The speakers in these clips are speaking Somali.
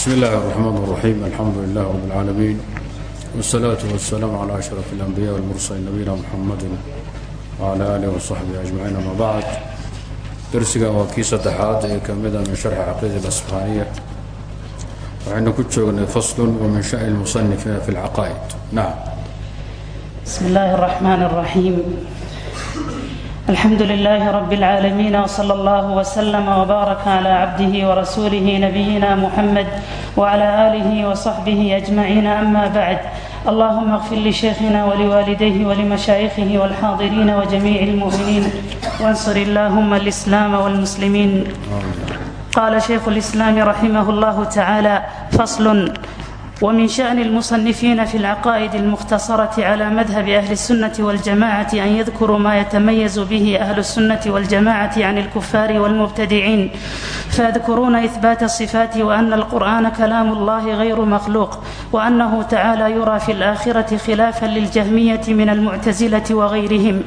بسم الله الرحمن الرحيم الحمد لله رب العالمين والصلاة والسلام على أشرف الأنبياء والمرسلين نبينا محمد وعلى آله وصحبه أجمعين أما بعد درسga waa kii saddexaad ee ka mida min sharxi caqiida اlasbaaniya waxaynu ku joognay fasl وmin shaأن الmuصنifiina fi اlcaqaa'id nacam بسم الله الرحمن الرحيم الحمد لله رب العالمين وصلى الله وسلم وبارك على عبده ورسوله نبينا محمد وعلى آله وصحبه أجمعين أما بعد اللهم اغفر لشيخنا ولوالديه ولمشايخه والحاضرين وجميع المؤمنين وانصر اللهم الإسلام والمسلمين قال شيخ الإسلام رحمه الله تعالى فصل ومن شأن المصنفين في العقائد المختصرة على مذهب أهل السنة والجماعة أن يذكروا ما يتميز به أهل السنة والجماعة عن الكفار والمبتدعين فيذكرون إثبات الصفات وأن القرآن كلام الله غير مخلوق وأنه تعالى يرى في الآخرة خلافا للجهمية من المعتزلة وغيرهم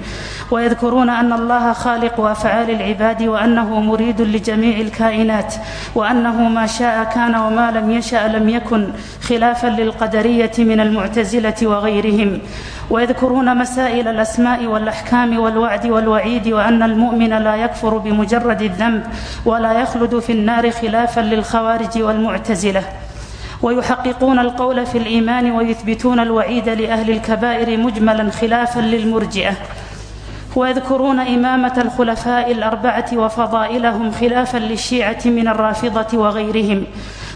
ويذكرون أن الله خالق وأفعال العباد وأنه مريد لجميع الكائنات وأنه ما شاء كان وما لم يشأ لم يكن خلافا خلافا للقدرية من المعتزلة وغيرهم ويذكرون مسائل الأسماء والأحكام والوعد والوعيد وأن المؤمن لا يكفر بمجرد الذنب ولا يخلد في النار خلافا للخوارج والمعتزلة ويحققون القول في الإيمان ويثبتون الوعيد لأهل الكبائر مجملا خلافا للمرجئة ويذكرون إمامة الخلفاء الأربعة وفضائلهم خلافا للشيعة من الرافضة وغيرهم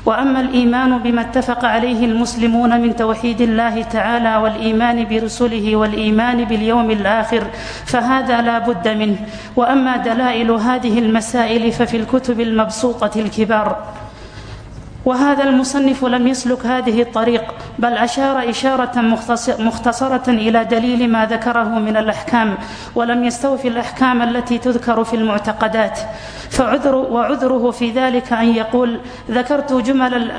واما الايمان بما اتفق عليه المسلمون من توحيد الله تعالى والايمان برسله والايمان باليوم الاخر فهذا لا بد منه واما دلائل هذه المسائل ففي الكتب المبسوطه الكبار وهذا المصنف لم يسلك هذه الطريق بل أشار إشارة مختصرة إلى دليل ما ذكره من الأحكام ولم يستوفي الأحكام التي تذكر في المعتقدات فعذر وعذره في ذلك أن يقول ذكرت جمل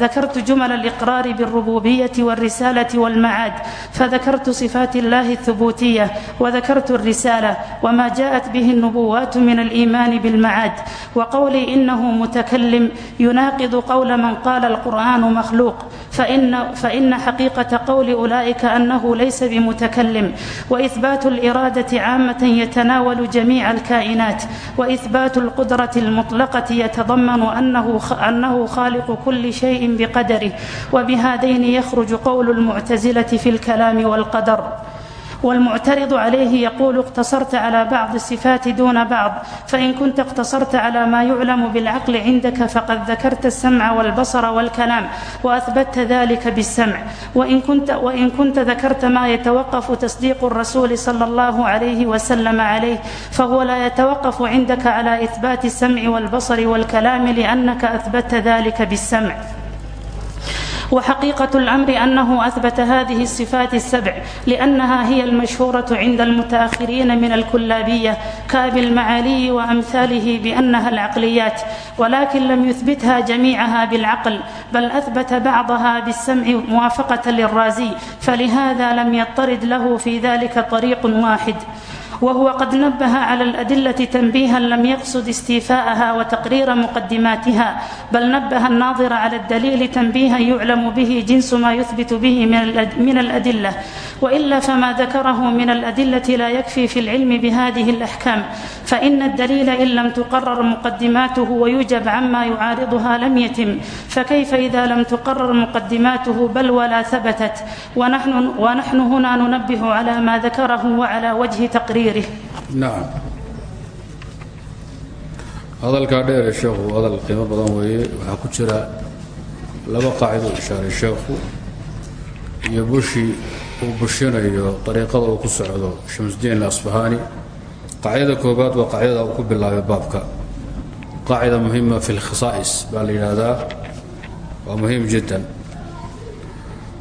ذكرت جمل الإقرار بالربوبية والرسالة والمعاد فذكرت صفات الله الثبوتية وذكرت الرسالة وما جاءت به النبوات من الإيمان بالمعاد وقولي إنه متكلم يناقض قول من قال القرآن مخلوق فإن, فإن حقيقة قول أولئك أنه ليس بمتكلم وإثبات الإرادة عامة يتناول جميع الكائنات وإثبات القدرة المطلقة يتضمن أنه, أنه خالق كل شيء بقدره وبهذين يخرج قول المعتزلة في الكلام والقدر والمعترض عليه يقول اقتصرت على بعض الصفات دون بعض فإن كنت اقتصرت على ما يعلم بالعقل عندك فقد ذكرت السمع والبصر والكلام وأثبتت ذلك بالسمع وإن كنت, وإن كنت ذكرت ما يتوقف تصديق الرسول صلى الله عليه وسلم عليه فهو لا يتوقف عندك على إثبات السمع والبصر والكلام لأنك أثبتت ذلك بالسمع وحقيقة الأمر أنه أثبت هذه الصفات السبع لأنها هي المشهورة عند المتأخرين من الكلابية كأبي المعالي وأمثاله بأنها العقليات ولكن لم يثبتها جميعها بالعقل بل أثبت بعضها بالسمع موافقة للرازي فلهذا لم يطرد له في ذلك طريق واحد وهو قد نبه على الأدلة تنبيها لم يقصد استيفاءها وتقرير مقدماتها بل نبه الناظر على الدليل تنبيها يعلم به جنس ما يثبت به من الأدلة وإلا فما ذكره من الأدلة لا يكفي في العلم بهذه الأحكام فإن الدليل إن لم تقرر مقدماته ويوجب عما يعارضها لم يتم فكيف إذا لم تقرر مقدماته بل ولا ثبتت ونحن, ونحن هنا ننبه على ما ذكره وعلى وجه تقرير غayrihi naam. Hadalkaa dheere sheekhu hadal qiimo badan weeye. Waxaa ku jira laba qaacido ishaaray sheekhu iyo bushii bushinayo dariiqada uu ku socdo shamsdiin asbahaani qaacidada koobaad waa qaacidada uu ku bilaabay baabka. Qaacida muhima fi lkhisaa'is baa la waa muhiim jiddan.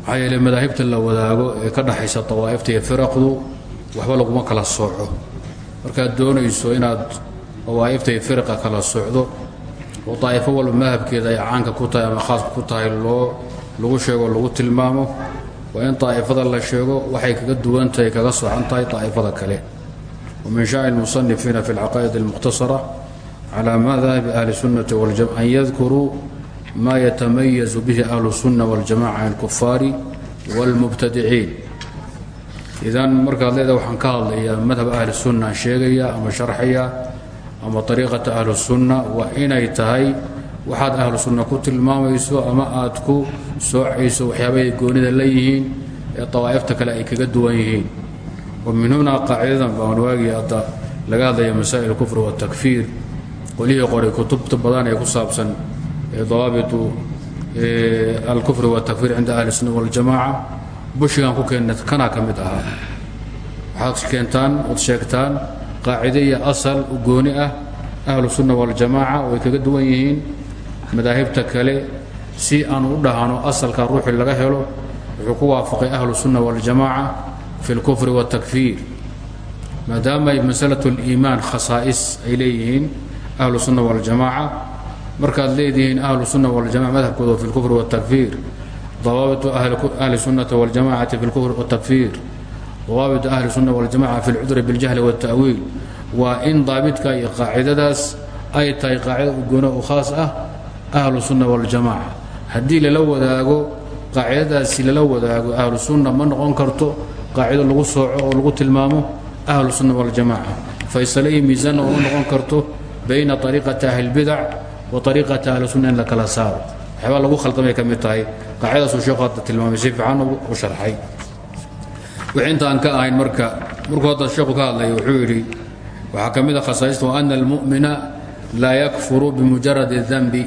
Maxaa yeele madaahibta la wadaago ee ka dhaxaysa dawaa'ifta iyo firaqdu waxba laguma kala sooco. Markaad doonayso inaad awaa'iftay firqa kala socdo oo daa'ifo walba madhabkeeda ay caanka ku tahay ama khaaska ku tahay loo lagu sheego lagu tilmaamo waa in daa'ifada la sheego waxay kaga duwantahay kaga soocan tahay daa'ifada kale. Wa min shaani almusanifiina fi alcaqaa'id almukhtasara calaa madhabi ahli sunnati an yadkuruu maa yatamayazu bihi ahlu sunna waljamaca min alkufaari wاlmubtadiciin idan markaad leeda waxaan ka hadlayaa madhab ahli sunna sheegaya ama sharxaya ama ariiqata ahli sunna waa inay tahay waxaad ahlu sunna ku tilmaamayso ama aad ku soocayso waxyaabahay goonida la yihiin ee dawaa'ifta kale ay kaga duwan yihiin. Wa min hunaa qaacidadan baan waagii hadda laga hadlaya masaa'il kufr watakfiir qolihii qoray kutubta badan ee ku saabsan dawaabitu alkufri watakfiir cinda ahli sunna waljamaaca bushigan ku keenna kanaa ka mid ahaa waxaad keentaan ood sheegtaan qaacide iyo asal u gooni ah ahlu sunna waljamaaca oo ay kaga duwan yihiin madaahibta kale si aan u dhahano asalka ruuxii laga helo wuxuu ku waafaqay ahlu sunna waljamaaca fi اlkufri waاtakfiir maadaama masalatu اliimaan khasaa'is ay leeyihiin ahlu sunna waljamaaca markaad leedihiin ahlu sunna waljamaca madhabkooda fi اlkufri waاtakfiir ضوابط أهل السنة والجماعة في الكفر والتكفير ضوابط أهل السنة والجماعة في العذر بالجهل والتأويل وإن ضابطك أي قاعدة داس أي تاي قاعدة قونا خاصة أهل السنة والجماعة هدي للو ذاقو قاعدة داس للو ذاقو أهل السنة من أنكرتو قاعدة لغو صوعو ولغو تلمامو أهل السنة والجماعة فيصلي ميزان ولغو أنكرتو بين طريقة أهل البدع وطريقة أهل السنة لك الأسار waxyaabaa lagu khaldamay ka tahay. Qaacidadaasuu sheekhu hadda tilmaamay si fiican u sharxay. Wixii inta aan ka ahayn marka markuu hadda sheekhu ka hadlaya wuxuu yidhi waxaa ka mid a khasaa'ista wa ana almu'mina laa yakfuru bimujaradi الdanbi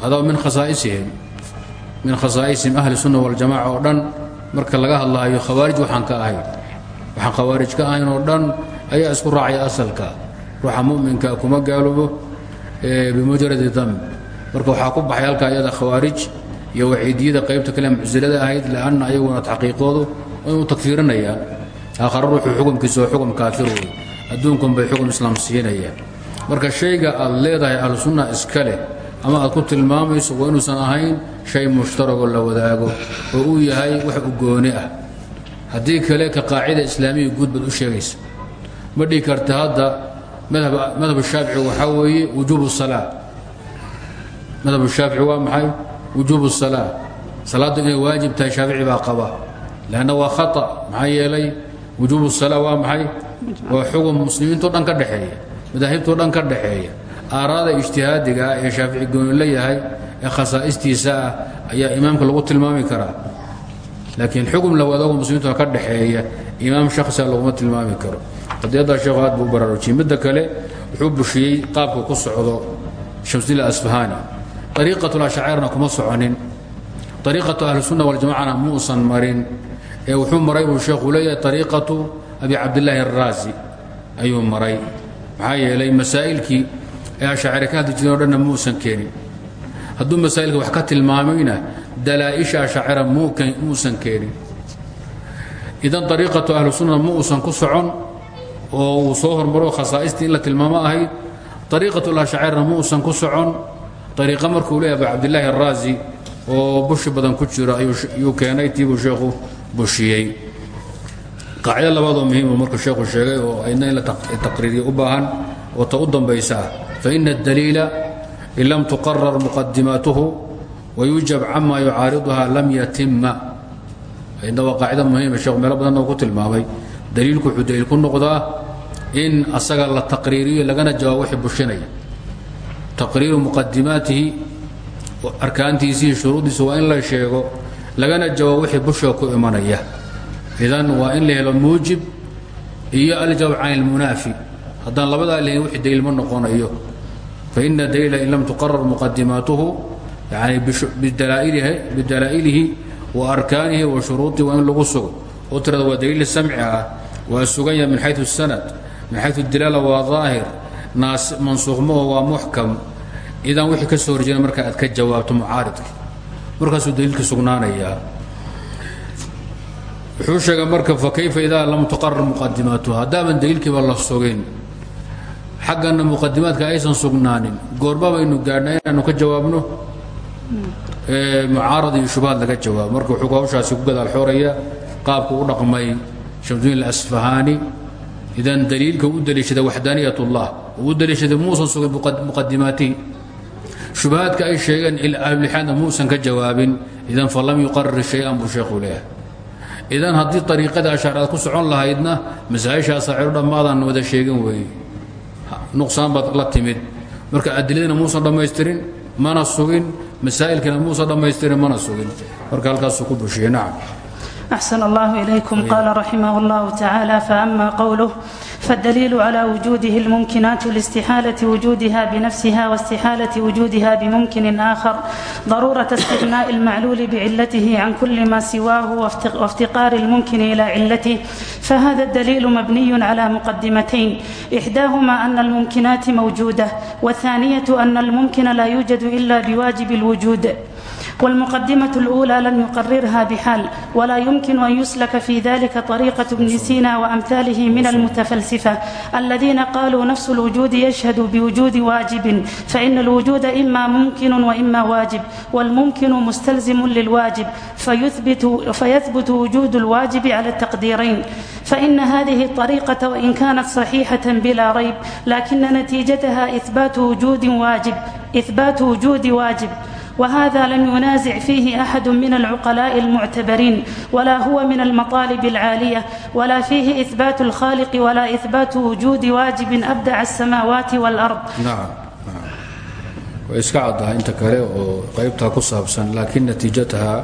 hada min khasaa'isihim min khasaa'isihim ahli sunna waljamaca oo dhan marka laga hadlaayo khawaarij waxaan ka ahayn. Waxaan khawaarij ka ahayn oo dhan ayaa isku raacaya asalka. Ruuxa mu'minka kuma gaaloobo bimujaradi danb marka waxaa ku baxay halkaa iyada khawaarij iyo waciidiyada qaybta kale mucsilada ahayd lanna ayaguna taxqiiqoodu way u takfiirinayaan. Aakhare ruuxuu xukumkiisa oo xukum kaafir wey adduunkun bay xukum islaam siinayaan. Marka shayga aad leedahay ahlu sunna iska leh ama aad ku tilmaamayso waa inuusan ahayn shay mushtaragoo la wadaago oo uu yahay wax u gooni ah. Haddii kale ka qaacida islaamiya guud baad u sheegaysa ma dhihi karta hadda madhab shaafici waxaa weeye wujuubu salaa madhabu shaafici waa maxay wujuub salaa salaaddu inay waajib tahay shaafici baa qaba lanna waa khaa maxaa yeelay wujuub salaa waa maxay waa xugun muslimiinto dhan ka dhexeeya madaahibtoo dhan ka ijtihaadiga ee shaafici gooni ee khasaa'istiisa ayaa imaamka lagu tilmaami karaa laakiin xugum lahu adagoo muslimiintu ka dhaxeeya imaam shakhsia laguma tilmaami karo qadiyaddaa sheekhu aad buu u baraarujiyey kale wuxuu bushiyey ku socdo shamsila asfahani ariiqatu lashacairna kuma soconin ariiqatu ahlisunna waljamacana muusan marin ee wuxuu maray buu sheekhu leeyahay ariiqatu abi cabdillaahi araazi ayuu maray maxaa yeelay masaa'ilkii ee ashaacire ka hadli jireen o dhanna muusan keenin hadduu masaa'ilka wax ka tilmaamayna dalaa'isha ashaacira muusan keenin idan ariiqatu ahlisunna ma uusan ku socon oo uu soo hormaro khasaa'istii in la tilmaamo ahayd ariiqatu lashaacirna ma uusan ku socon ariiqa markuu leeyahay abu cabdillaahi araazi oo bushi badan ku jiro ayuu keenay tiibuu sheekhu bushiyey qaacido labaadoo muhiimu markuu sheekhu sheegay oo ayna la taqriiriyo u baahan oo ta u dambaysaa faina اdaliila in lam tuqarar muqadimaatuhu wayujab cama yucaariduha lam yatima ayna waa qaacida muhiima sheekhu meelo badan oo ku tilmaamay daliilku wuxuu ku noqdaa in asaga la taqriiriyo lagana jawaabo wixii bushinaya taqriiru muqadimaatihi arkaantiisii shuruuddiisa waa in la sheego lagana jawaabo wixii bushiga ku imanaya. Idan waa in la helo muujib iyo aljawaab can ilmunaafi. Haddaan labadaa lahayn wixii daliil ma noqonayo. Faina daliila in lam tuqarar muqadimaatuhu yani bidalaa'ilihi wa arkaanihi wa shuruudihi waa in lagu sugo. Oo tirada waa daliil samci ah waa suganya min xayu sanad min xayu dilaala waa daahir mansuuqmaho waa muxkam. Idan wixii ka soo horjeeda marka aad ka jawaabto mucaaridka. Markaasuu daliilka sugnaanayaa wuxuu sheegay marka fakayfa idaa lam tuqarar muqadimaatuha haddaaban daliilkiiba la sugin. Xaggana muqadimaadka aysan sugnaanin. Goorma baynu gaadhnaa inaanu ka jawaabno? Mucaarad iyo shubahaad laga jawaabo marka wuxuu hawshaasi ku gadaal xooraya qaabku u dhaqmay shamsudiin alasfahaani idan daliilka u daliishada waxdaaniyat اllah u daliishaday muusan sugin muqadimaatihi shubahaadka ay sheegeen ahlulixaadna muusan ka jawaabin idan falam yuqarir shay-an buu sheekhu leeyahay idan haddii ariiqadii ashaaraad ku socon lahaydna masaa-ishaa saaciru dhammaadan wada sheegin weeye nuqsaan baad la timid marka adiladiina muusan dhammaystirin mana sugin masaa'ilkiina muusan dhammaystirin mana sugin marka halkaasuu ku bushiyey أحسن الله إليكم قال رحمه الله تعالى فأما قوله فالدليل على وجوده الممكنات لاستحالة وجودها بنفسها واستحالة وجودها بممكن آخر ضرورة استغناء المعلول بعلته عن كل ما سواه وافتقار الممكن إلى علته فهذا الدليل مبني على مقدمتين إحداهما أن الممكنات موجودة والثانية أن الممكن لا يوجد إلا بواجب الوجود والمقدمة الأولى لم يقررها بحال ولا يمكن أن يسلك في ذلك طريقة ابن سينا وأمثاله من المتفلسفة الذين قالوا نفس الوجود يشهد بوجود واجب فإن الوجود إما ممكن وإما واجب والممكن مستلزم للواجب فيثبت, فيثبت وجود الواجب على التقديرين فإن هذه الطريقة وإن كانت صحيحة بلا ريب لكن نتيجتها إثبات وجود واجب إثبات وجود واجب وهذا لم ينازع فيه احد من العقلاء المعتبرين ولا هو من المطالب العاليه ولا فيه اثبات الخالق ولا اثبات وجود واجب ابدع السماوات والارض نعم way iska caddahay inta kale oo qaybtaa ku saabsan laakiin natiijataha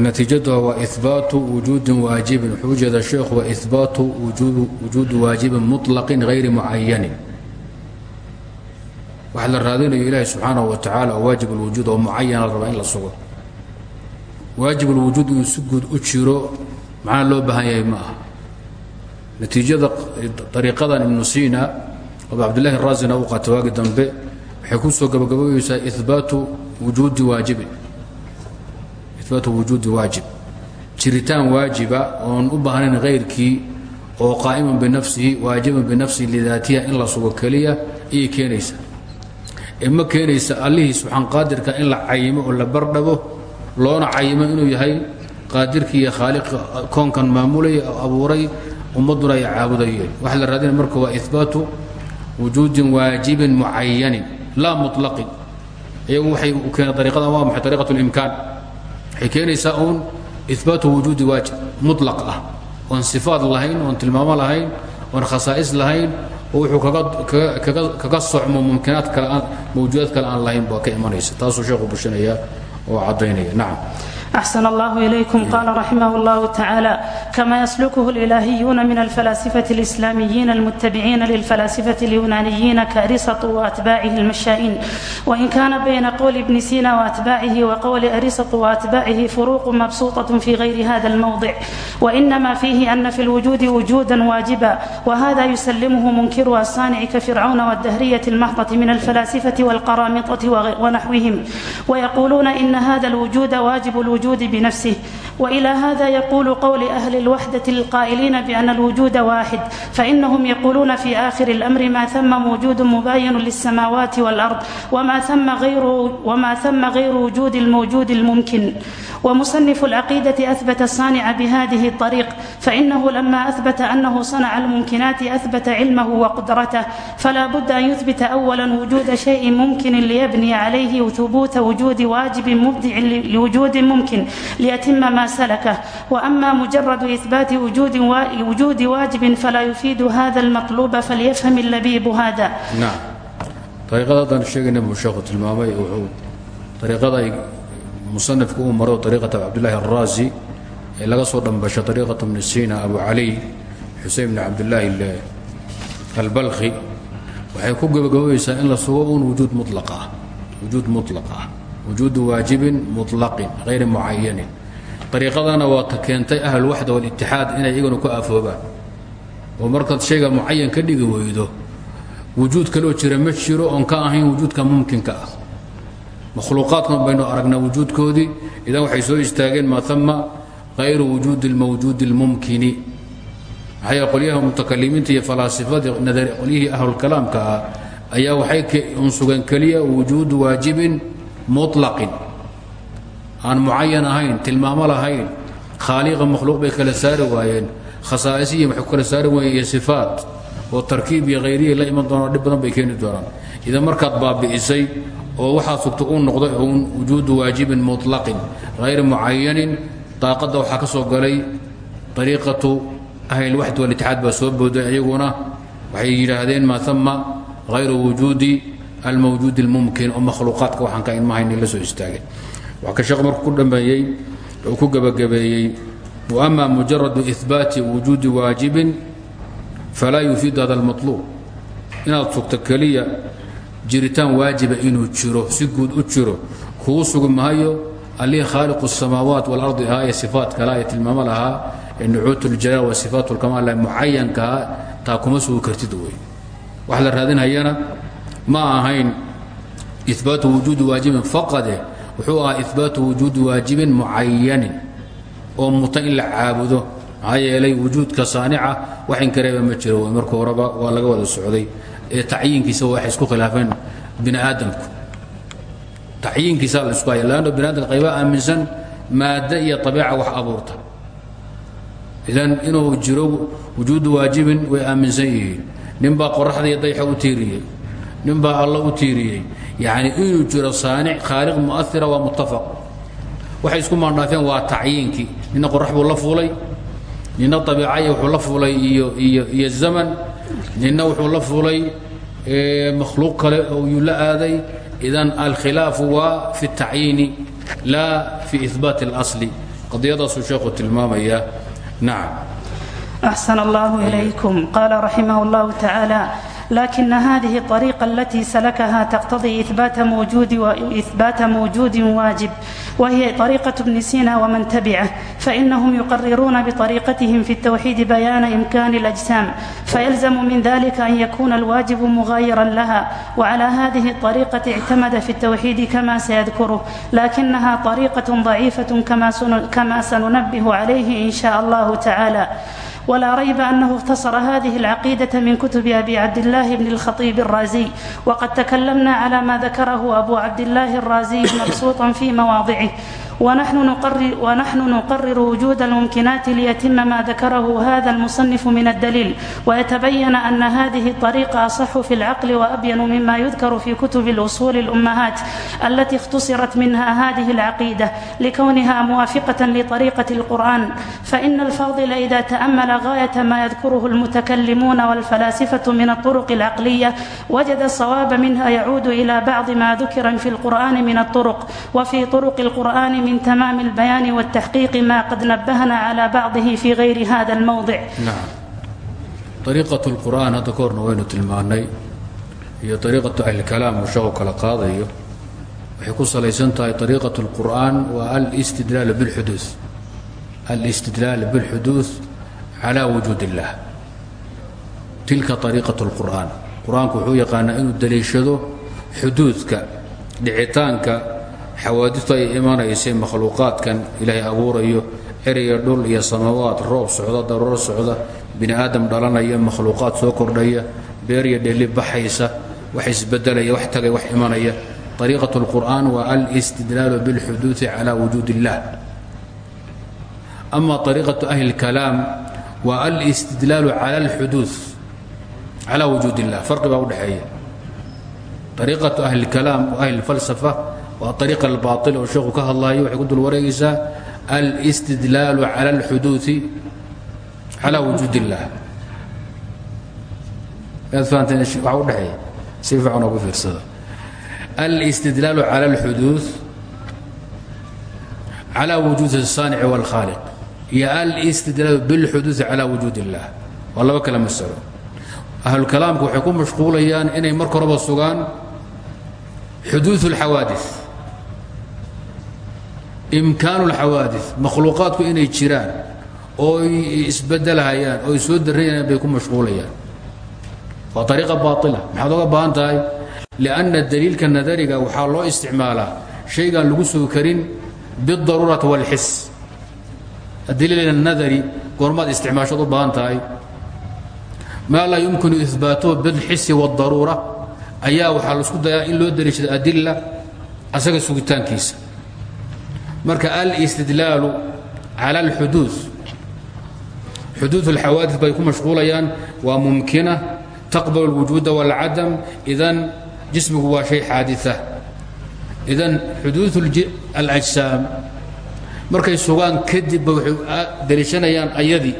natiijatuha waa ihbaatu wujuudin waajibin wuxuu ujeedaa sheekhu waa ihbaatu wujuudi waajibin muطlaqin hayri mucayanin waxa la raadinayo ilaahi subxaanahu wa tacaala waajib ulwujuud oo mucayana la la sugo. Waajib ulwujuud inuu si u jiro maxaa loo baahan ma aha natiijada ariiqadan ibnu siina oba cabdillaahi raasina u qaata waagi dambe waxay ku soo gabagabayeysaa ibaatu wujuudi waajibin ibaatu wujuudi waajib. Jiritaan waajiba oon u baahnayn hayrkii oo qaa'iman binafsihi waajiban binafsihi lidaatiha in la sugo keliya ayay keenaysaa ee ma keenaysa allihii subxaan qaadirka in la cayimo oo la bardhabo loona cayimo inuu yahay qaadirkii iyo khaaliqa koonkan maamulaya oo abuuray ummadduna ay caabudayeen. Waxaa la raadinaya marka waa ibaatu wujuudin waajibin mucayanin laa mulaqin iyagu waxay u keeneen ariiqadan waa maxay ariiqat limkaan waxay keenaysaa uun ibaatu wujuudi waajib mulaq ah. Oon sifaad lahayn oon tilmaamo lahayn oon khasaa'is lahayn oo wuxuu kaga socmo mumkinaad kale mawjuudaad kale aan lahayn baa ka imanaysa. Taasuu sheekhu bushinaya oo caddaynaya. Nacam أxsن اllه إليكم qال رحimه الله تعالى kma ysلkه الإلahiyuن min الفلاaسفة الإسلاaمyiن المتبعين للفلاaسفة اليuناaنyiن kأrisط وأتباعه الmشhاaئين وإn kاna byn qول بن سينا وأتباعه وqول أrisط وأتباعه فروq مبسوطة في غyr hذa الموضع وإنma فيه أن في الوجود وجودا واaجبا وhذا يسلمه mنkر الصاaنع kفرعون والدhرية المهضة min الفلاaسفة والقراamطة ونحوهم ويquluna إn hذa الوجود واaجب الوجود بنفسه وإلى هذا يقول قول اهل الوحده القائلين بان الوجود واحد فانهم يقولون في اخر الامر ما ثم وجود مباين للسماوات والارض وما ثم غير وما ثم غير وجود الموجود الممكن ومصنف العقيده اثبت الصانع بهذه الطريق فانه لما اثبت انه صنع الممكنات أثبت علمه وقدرته فلا بد ان يثبت اولا وجود شيء ممكن ليبني عليه ثبوت وجود واجب مبدع لوجود ممكن ليتم ما سلكه واما مجرد اثبات وجود وجود واجب فلا يفيد هذا المطلوب فليفهم اللبيب هذا. نعم. طريقة sheegayna buu sheekhu tilmaamay wuxuu طريقada ay musanifku u maro طريقة cabdالlahi الرازي ee laga soo dhambasho طريقة بن سينا أبو علي xusein بن cabdالlahi الbalkhi waxay ku gabagabaysaa in la sugo un wujuud muطlaq ah wujuud muطlaq ah wujuudu waajibin muطlaqin hayri mucayanin ariiqadana waa ta keentay ahlulwaxda wاlitixaad inay iyaguna ku aafoobaan oo markaad shayga mucayan ka dhigi weydo wujuud kaloo jira ma jiro oon ka ahayn wujuudka mumkinka ah makhluuqaadkan baynu aragnaa wujuudkoodii idan waxay soo istaageen maa ama hayru wujuudi اlmawjuudi اlmumkini maxaa yeele qolyaha mutakalimiinta iyo falaasifadii qolyihii ahlulkalaamka ah ayaa waxay un sugeen keliya wujuudu waajibin muطlaqin aan mucayan ahayn tilmaamo lahayn khaaliqa makhluuq bay kala saari waayeen khasaa'isiyi waxay ku kala saari waayeen iyo sifaat oo tarkiib iyo hayriya la iman doonaan dhib badan bay keeni doonaan. Idan markaad baabi'isay oo waxaad sugta uu noqday uun wujuudu waajibin muطlaqin hayri mucayanin daaqadda waxaa ka soo galay ariiqatu ahlilwaxd walitixaad baa soo booday ayaguna waxay yidhaahdeen maa ama hayru wujuudi almawjuud اlmumkin oo makhluuqaadka waxaan ka inmahaynin la soo istaagay wax ka sheekh markuu ku dhammeeyey oo ku gebagabeeyey وأma mujarad إثbaati wujuudi waajibin falaa yufiid hada اlmaطluub inaad sugto keliya jiritaan waajiba inuu jiro si guud u jiro kuu sugi mahayo allihii khaaliqu الsamaawaat واlardi ahaa ee sifaat kala ee tilmaamo lahaa ee nucuut اljalaal wa sifaat اlkamaal mucayankaha taa kuma sugi kartid wey wax la raadinhayana ma ahayn إثbaatu wujuudi waajibin faqade wuxuu ahaa إثbaatu wujuudi waajibin mucayanin oo muta in la caabudo. Maxaa yeelay wujuudka saanica wax inkareeba ma jiro marka horeba waa laga wada socday. Ee tacyiinkiisa waxay isku khilaafeen bini aadamku tacyiinkiisa la isku haya lanno bini aadamka qayba aaminsan maadda iyo abiica wax abuurta. Idan inuu jiro wujuudu waajibin way aaminsan yihiin. Ninbaa qoraxda iyo dayxa u tiiriyey. Ninbaa alla u tiiriyey yacni inuu jiro saanic khaaliq mu'aira waa muttafaq waxay isku maandhaafeen waa tacyiinkii nina qorax buu la fuulay nina abiicaya wuxuu la fuulay iyo iyo iyo zaman nina wuxuu la fuulay makhluuq kale oo yuu la aaday idan alkhilaafu waa fi الtacyiini laa fi ihbaat اlasli qadiyadaasuu sheekhu tilmaamaya nacam أحسن الله إليكم قال رحمه الله تعالى لكن هذه الطريقة التي سلكها تقتضي إثبات موجود وإثبات موجود واجب وهي طريقة ابن سينا ومن تبعه فإنهم يقررون بطريقتهم في التوحيد بيان إمكان الأجسام فيلزم من ذلك أن يكون الواجب مغايرا لها وعلى هذه الطريقة اعتمد في التوحيد كما سيذكره لكنها طريقة ضعيفة كما سننبه عليه إن شاء الله تعالى ولا ريب أنه اختصر هذه العقيدة من كتب أبي عبد الله بن الخطيب الرازي وقد تكلمنا على ما ذكره أبو عبد الله الرازي مبسوطا في مواضعه ونحن نقرر وجود الممكنات ليتم ما ذكره هذا المصنف من الدليل ويتبين أن هذه الطريقة أصح في العقل وأبين مما يذكر في كتب الأصول الأمهات التي اختصرت منها هذه العقيدة لكونها موافقة لطريقة القرآن فإن الفاضل إذا تأمل غاية ما يذكره المتكلمون والفلاسفة من الطرق العقلية وجد الصواب منها يعود إلى بعض ما ذكر في القرآن من الطرق وفي طرق القرآن من تمام البيان والتحقيق ما قد نبهنا على بعضه في غير هذا الموضع نعم طريقة القرآن هذا كورنا وين تلماني هي طريقة أهل الكلام وشغل كلا قاضي waxay ku salaysan tahay طريقة القرآن والاستدلال بالحدوث الاستدلال بالحدوث على وجود الله تلك طريقة القرآن قرآنku wuxuu yaqaanaa inuu daliishado xuduudka dhicitaanka xawaadistu ay imanaysay makhluuqaadkan ilaahay abuurayo eraya dhul iyo samawaad roob socda daruuro socda bini aadam dhalanaya makhluuqaad soo kordhaya beer iyo dheli baxaysa wax isbedelaya wax tagay wax imanaya طريقة القرآن والاستدلال بالحدوث على وجود الله أما طريقة أهل الكلام والاستدلال على الحدوث على وجود الله فرق baa udhexeeya طريقة أهل الكلام وأهل الفلسفة waa طريقة الباطل oo sheekhu ka hadlayo waxay ku dul wareegaysaa الاستدلال على الحدوث على وجود الله aad fahanteen waxa udhexeeya si fiican ugu fiirsada الاستدلال على الحدوث على وجود الصانع والخالق iyo الاستدلال بالحدوث على وجود الله waa laba kala masalo ahlukalaamku waxay ku mashquulayaan inay marka horeba sugaan xuduuث الxawaadiث imkaanu lxawaadi makhluuqaadku inay jiraan oo isbedelhayaan oo soo darayaan bay ku mashquulayaan. Waa ariiqa baaila maxaad oga baahan tahay? Lianna daliilka nadariga waxaa loo isticmaalaa shaygaan lagu soo karin bidaruurati walxis daliila nadari goormaad isticmaashood u baahan tahay. Maa laa yumkinu ibaatuhu bilxisi wadaruura. Ayaa waxaa la isku dayaa in loo daliishada adilla asaga sugitaankiisa marka alistidlaalu cala اlxuduud xuduud اlxawaadis bay ku mashquulayaan waa mumkina taqbal اlwujuuda wاlcadam idan jismigu waa shay xaadia idan xuduud alajsaam markay sugaan kadibba waxay daliishanayaan ayadii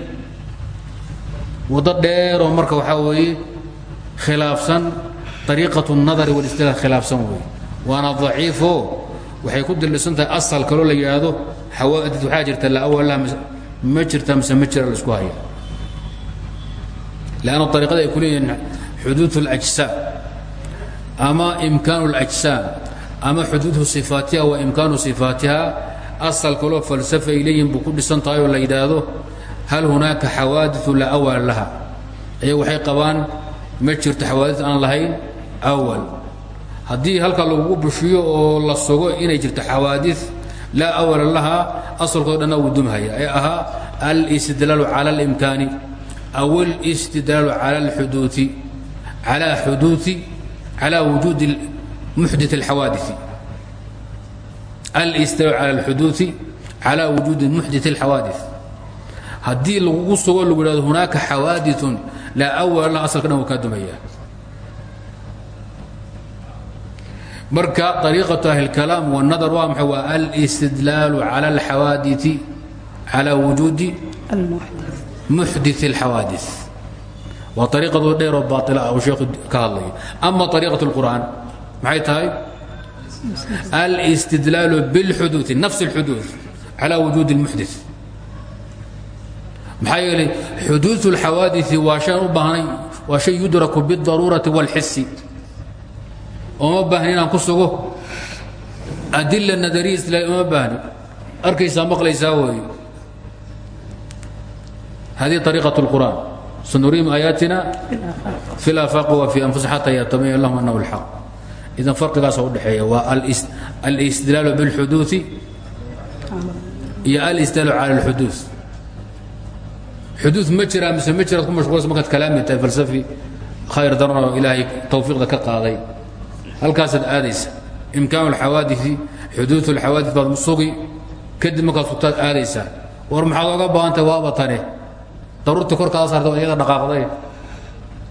waddo dheeroo marka waxaa weeye khilaafsan ariiqat اnadari wاlistidlaal khilaafsan weeye waana daciifo waxay ku dildhisan tahay asal kaloo la yidhaahdo xawaadid waxaa jirta la awalaha ma jirta mise ma jira la isku haya lanna ariiqada ay ku leeyihiin xuduud اlajsaam ama imkaan اlajsaam ama xuduudu sifaatiha wa imkaanu sifaatiha asal kaloo falsafa ay leeyihiin buu ku dhisan tahay oo la yidhaahdo hal hunaaka xawaadiu laa awal laha. Ayagu waxay qabaan ma jirto xawaadid aan lahayn awal haddii halka lagugu bushiyo oo la sugo inay jirto xawaadi laa awala laha asalkoo dhanna wuu dumhaya ee ahaa alistidlaalu cala اlimkaani aw اlistidlaalu cala اlxuduui cala xuduui cala wujuudi muxdi اlxawaadii alistidlaalu cala اlxuduui cala wujuudi muxdit اlxawaadi haddii lagugu sugo lagu yidhahdo hunaaka xawaadiثun laa awala laha asalka dhan wuu kaa dumaya marka طariiqaة ahli اkalaam والnadar waa maxay waa alاstidlaalu calى اlxawaadiثi calى wujuudi muxdiث اlxawaadiث waa ariiqadoo dheeroo baaila ah uu sheekhu ka hadlaya ama ariiqaة اlqur'an maxay tahay alاstidlaalu bاlxuduuثi nafs اlxuduuث calى wujuudi اlmuxdiث maxaa yeelay xuduuث اlxawaadiثi waa shan u baahnay waa shay yudraku bالdaruuraةi واlxisi oma baahni inaan ku sugo adila nadariya islaami oma baahni arkaysaa maqlaysaa weeye hadihi طariiqaة اlqur'an sanuriim aayaatina fi اlaafaaqi wa fi anfusi xata yatabayan lahum anahu اlxaq idan farqigaasa udhexeeya waa alistidlaalu bاlxuduuثi iyo alistidlaalu calى اlxuduuث xuduuث ma jiraa mise ma jiraad ku mashquulsa markaad kalaami tahay falsafi khayr darano ilaahay tawfiiqda ka qaaday halkaasaad aadaysa imkaan اlxawaadii xuduud اlxawaadi baad sugi kadib markaad sugtaad aadaysaa war maxaad oga baahantay waaba tane daruurtii korkaada saarta iyaga dhaqaaqday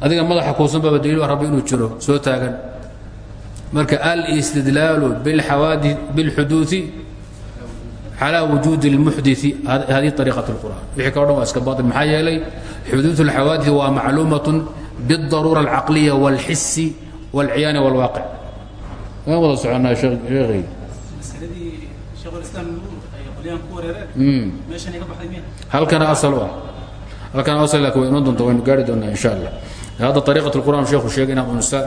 adiga madaxa kuusan baaba daliil rabbi inuu jiro soo taagan marka alistidlaalu biاlxawaadi biاlxuduuثi calى wujuudi اlmuxdiثi hadihi طariiqaة اlqur'an wixii kao dhan waa iska baطil maxaa yeelay xuduud اlxawaadi waa macluumaة bالdaruura اlcaqliya wاlxisi wاlciyaani wاlwaaqic waan wada soconaa sheekhay halkana asal u ah halkana asal laakiin way iman doonta waynu gaari doonaa in sha allah. Hadda ariiqat اlqur'an sheekhu sheegay inaad unsa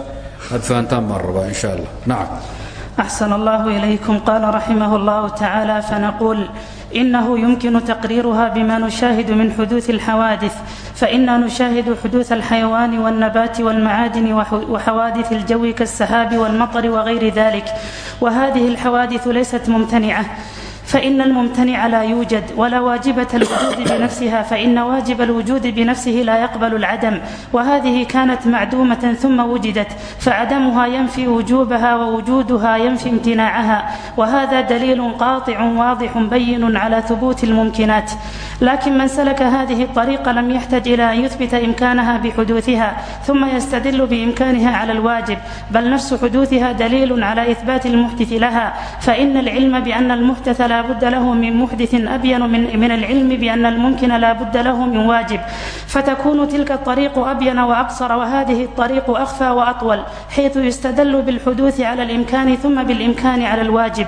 aad fahantaan baan rabaa in sha allah. Nacam. أحسن الله إليكم قال رحمه الله تعالى فنقول إنه يمكن تقريرها بما نشاهد من حدوث الحوادث فإنا نشاهد حدوث الحيوان والنبات والمعادن وحوادث الجو كالسهاب والمطر وغير ذلك وهذه الحوادث ليست ممتنعة فإن الممتنع لا يوجد ولا واجبة الوجود بنفسها فإن واجب الوجود بنفسه لا يقبل العدم وهذه كانت معدومة ثم وجدت فعدمها ينفي وجوبها ووجودها ينفي امتناعها وهذا دليل قاطع واضح بين على ثبوت الممكنات لكن من سلك هذه الطريق لم يحتج إلى أن يثبت إمكانها بحدوثها ثم يستدل بإمكانها على الواجب بل نفس حدوثها دليل على إثبات المحدث لها فإن العلم بأن المحدث لا لا بد له من محدث أبين من, من العلم بأن الممكن لا بد له من واجب فتكون تلك الطريق أبين وأقصر وهذه الطريق أخفى وأطول حيث يستدل بالحدوث على الإمكان ثم بالإمكان على الواجب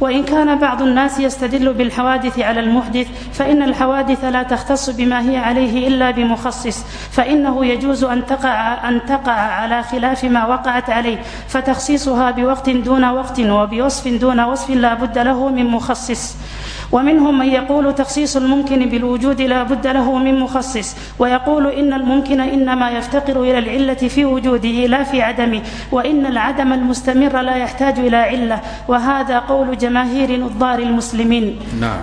وإن كان بعض الناس يستدل بالحوادث على المحدث فإن الحوادث لا تختص بما هي عليه إلا بمخصص فإنه يجوز أن تقع, أن تقع على خلاف ما وقعت عليه فتخصيصها بوقت دون وقت وبوصف دون وصف لا بد له من مخصص ومنهم من يقول تخصيص الممكن بالوجود لا بد له من مخصص ويقول إن الممكن إنما يفتقر إلى العلة في وجوده لا في عدمه وإن العدم المستمر لا يحتاج إلى علة وهذا قول جماهير نظار المسلمين نعم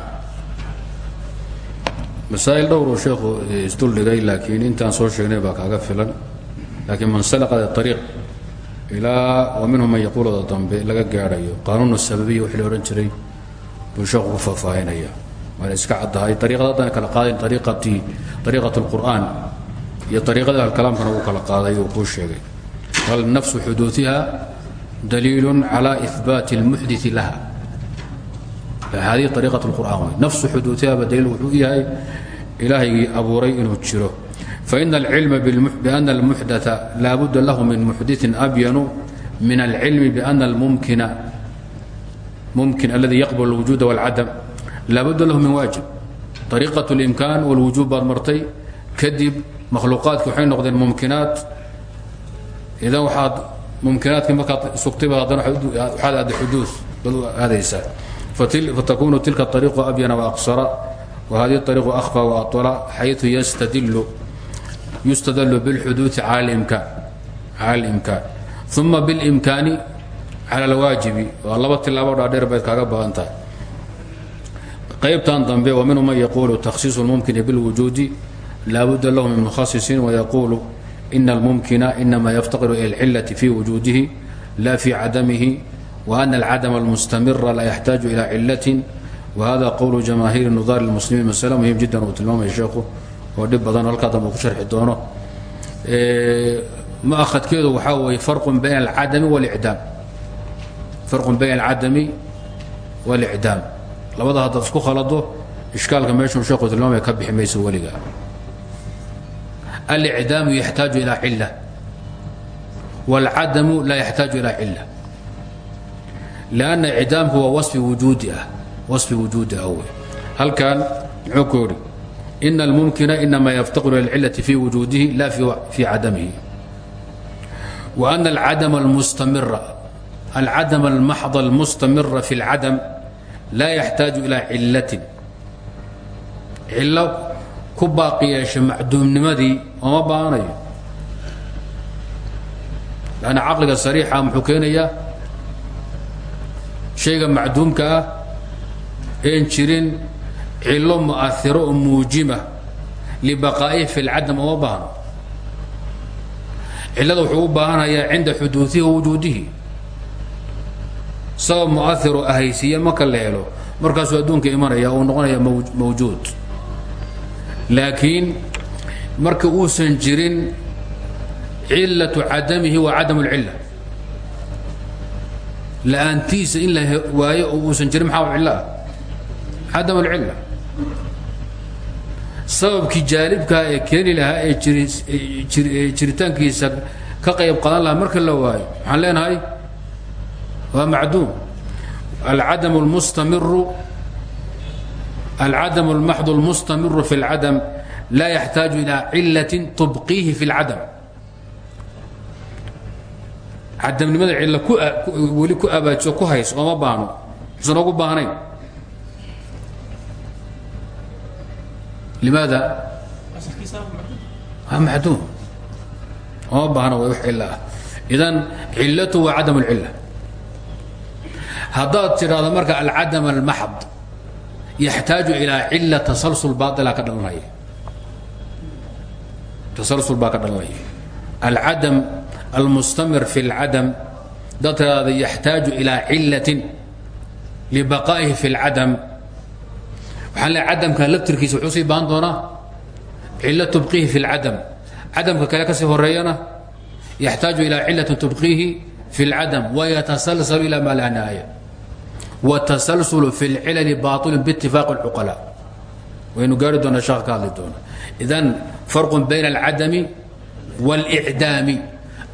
masaa'il dhowruu sheekhu isduldhigay laakiin intaan soo sheegnay baa kaaga filan laakiin man salaqada ariiq ilaa wa minhum man yaquulada dambe laga gaadhayo qaanuun sababiya wixii la odhan jiray buu sheekhu ku faahfaahinaya waana iska caddahay ariiqada haddana kala qaadayn ariiqatii ariiqat اlqur'aan iyo ariiqada alkalaamkana uu kala qaaday uu kuu sheegay bal nafsu xuduudiha daliil calى ihbaat اlmuxdii laha hadihi ariiqaة اlqur'an wey nafsu xuduuihaba daliil wuxuu yahay ilaahaygii abuuray inuu jiro faina alcilma biana اlmuxdaa laa budda lahu min muxdiثin abyanu min alcilmi biana اlmumkina mumkin aladi yaqbal اlwujuuda wاlcadam laa budda lahu min waajib ariiqaة اlimkaan wاlwujuub baad martay kadib makhluuqaadki waxay noqdeen mumkinaat idan waxaad mumkinaadkii markaad sugtayba haddana waxaad aada xuduud bad aadaysaa fatakunu tilka ariiqu abyana waaqsara wahadihi ariiqu akhfa waatla xayu yastadilu yustadlu bilxuduudi cala اlimkaan uma biاlimkaani cala اlwaajibi waa laba tilaabo dhaadheer bayd kaaga badan tahay qaybtan dambe wa minhu man yaquulu takhsiiص اlmumkini biاlwujuudi laa budda lahu min mukhasiصin wayaquulu ina اlmumkina inama yaftaqiru ilى اlcilaةi fi wujuudihi la fi cadamihi وأن الcdم المsتmر la يحتاaج إلى cilaة وhada qwl جamاهير نdاr المسلمين masle muhim jida uu tilmaamaya sheekhu oo dhib badan halkaa dambe ku sharxi doono maأhadkeedu waxaa weeye فرق byn الcadم والإعdاam farqun bayn alcadami walicdaam labada haddaad isku khalado ishkaalka meeshuu sheeku tilmaamaya ka bixi mayso weliga. Alicdaamu yaxtaaju ilaa cilla wاlcadamu laa yaxtaaju ilaa cilla lanna icdaamku waa wafi wujuudi ah wafi wujuudi ah wey halkan muxuu ku yidhi ina almumkina inama yaftaqiru ila alcillati fi wujuudihi la fii cadamihi wa ana alcadama almustamira alcadam almaxd almustamira fi اlcadam laa yaxtaaju ila cilatin cilo ku baaqi yeesha macduumnimadii ooma baahanayo lanna caqliga sariixa muxuu keenayaa shayga macduumka ah een jirin cilo mu'airo oo muujima libaqaa'ihi fi lcadam uma baahno cillada wuxuu u baahanhayaa cinda xuduudihi wa wujuudihi sabab mu'airo ahaysiiya marka la markaasuu adduunka imanaya uu noqonaya mawjuud. Laakiin marka uusan jirin cilatu cadamihi wa cadam اlcilla la'aantiisa in la waayo uusan jirin maxaa cillo ah cadam sababkii jaalibkaa ee keeni lahaa ee jiritaankiisa ka qayb qadan lahaa marka la waayo maxaan leenahay waa macduum alcadam اlmustamiru alcadam اlmaxd اlmustamiru fi اlcadam laa yaxtaaju ilى cilaة tubqiihi fi اlcadam cadamnimada cilla weli ku abaajiso ku hayso ooma baahno usan ogu baahnayn limaada waa macduum ooma baahno way wax cilla ah idan cillatu waa cadam اlcilla haddaad tidhaahdo marka alcadam almaxd yaxtaaju ilaa cila tasalsul baaila ka dhalanaya tasalsul baa ka dhalanaya alcadam almustamir fi اlcadam dad tiraada yaxtaaju ilaa cilatin libaqaa'ihi fi اlcadam waxaan le cadamka laftirkiisa wuxuu sii baahan doonaa cilo tubqiihi fi اlcadam cadamka kale ka sii horeeyana yaxtaaju ilaa cilatin tubqiihi fi اlcadam wayatasalsalu ila ma laa naaya wtasalsulu fi lcilali baailun biitifaaq اlcuqalaa waynu gaari doona sheekh ka hadli doona idan farqun bayna alcadami wاlcdaami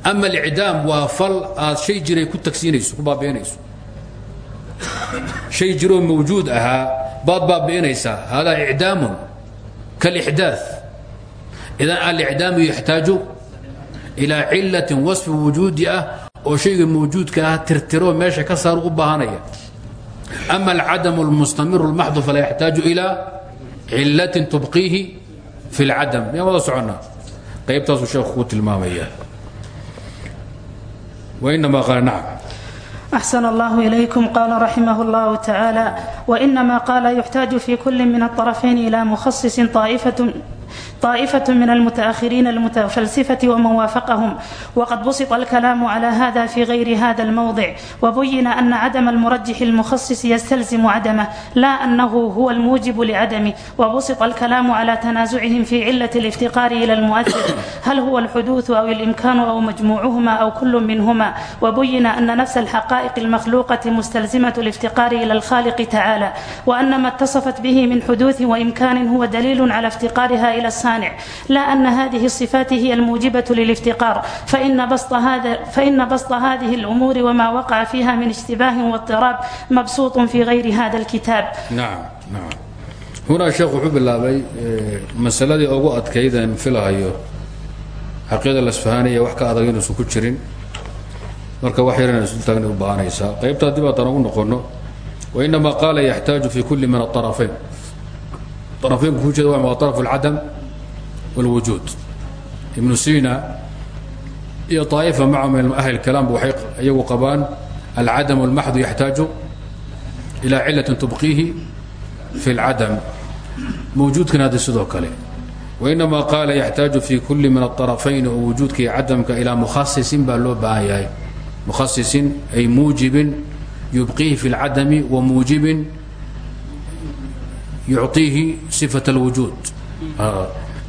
ama alicdaam waa fal aad shay jiray ku tagsiinayso ku baabi'inayso shay jiroo mawjuud ahaa baad baabi'inaysaa hada icdaamun kalixdaa idan alicdaamu yaxtaaju ilaa cilatin wasfi wujuudi ah oo shayga mawjuudka ah tirtiroo meesha ka saar u baahanaya ama alcadam اlmustamiru اlmaxdu falaa yaxtaaju ilaa cilatin tubqiihi fi اlcadam miyaan wada soconnaa qaybtaasuu sheekhu ku tilmaamaya وإنما قال نعم أحسن الله إليكم قال رحمه الله تعالى وإنما قال يحتاج في كل من الطرفين إلى مخصص طائفة طائفة من المتأخرين المتفلسفة ومن وافقهم وقد بسط الكلام على هذا في غير هذا الموضع وبين أن عدم المرجح المخصص يستلزم عدمه لا أنه هو الموجب لعدمه وبسط الكلام على تنازعهم في علة الافتقار إلى المؤثر هل هو الحدوث أو الإمكان أو مجموعهما أو كل منهما وبين أن نفس الحقائق المخلوقة مستلزمة الافتقار إلى الخالق تعالى وأن ما اتصفت به من حدوث وإمكان هو دليل على افتقارها إلى الصانع لا أن هذه الصفات هي الموجبة للافتقار فإن بسط هذا فإن بسط هذه الأمور وما وقع فيها من اشتباه واضطراب مبسوط في غير هذا الكتاب nacam nacam hunaa sheekhu wuxuu bilaabay masaladii ugu adkaydan filahayo xaqiyada lasfahanaya wax ka adag inuusan ku jirin marka wax yarana isu taagna u baahanaysaa qaybta haddii baadan ugu noqono wainamaa qaala yaxtaaju fi kulli min aarafayn arafaynku ku jeeda waa طaraf اlcadam wاlwujuud ibnu sina iyo طaa'ifa maca min ahli اkalaamba waxay iyagu qabaan alcadam اlmaxdu yaxtaaju ilى cilaة tubqiihi fi اlcadam mawjuudkan haddi sidoo kale wainamaa qaala yaxtaaju fi kuli min aطarafayn oo wujuudka iyo cadamka ilaa mukhasisin baa loo baahan yahay mukhasisin ay muujibin yubqiihi fi اlcadami wa muujibin yucطiihi صifaة اlwujuud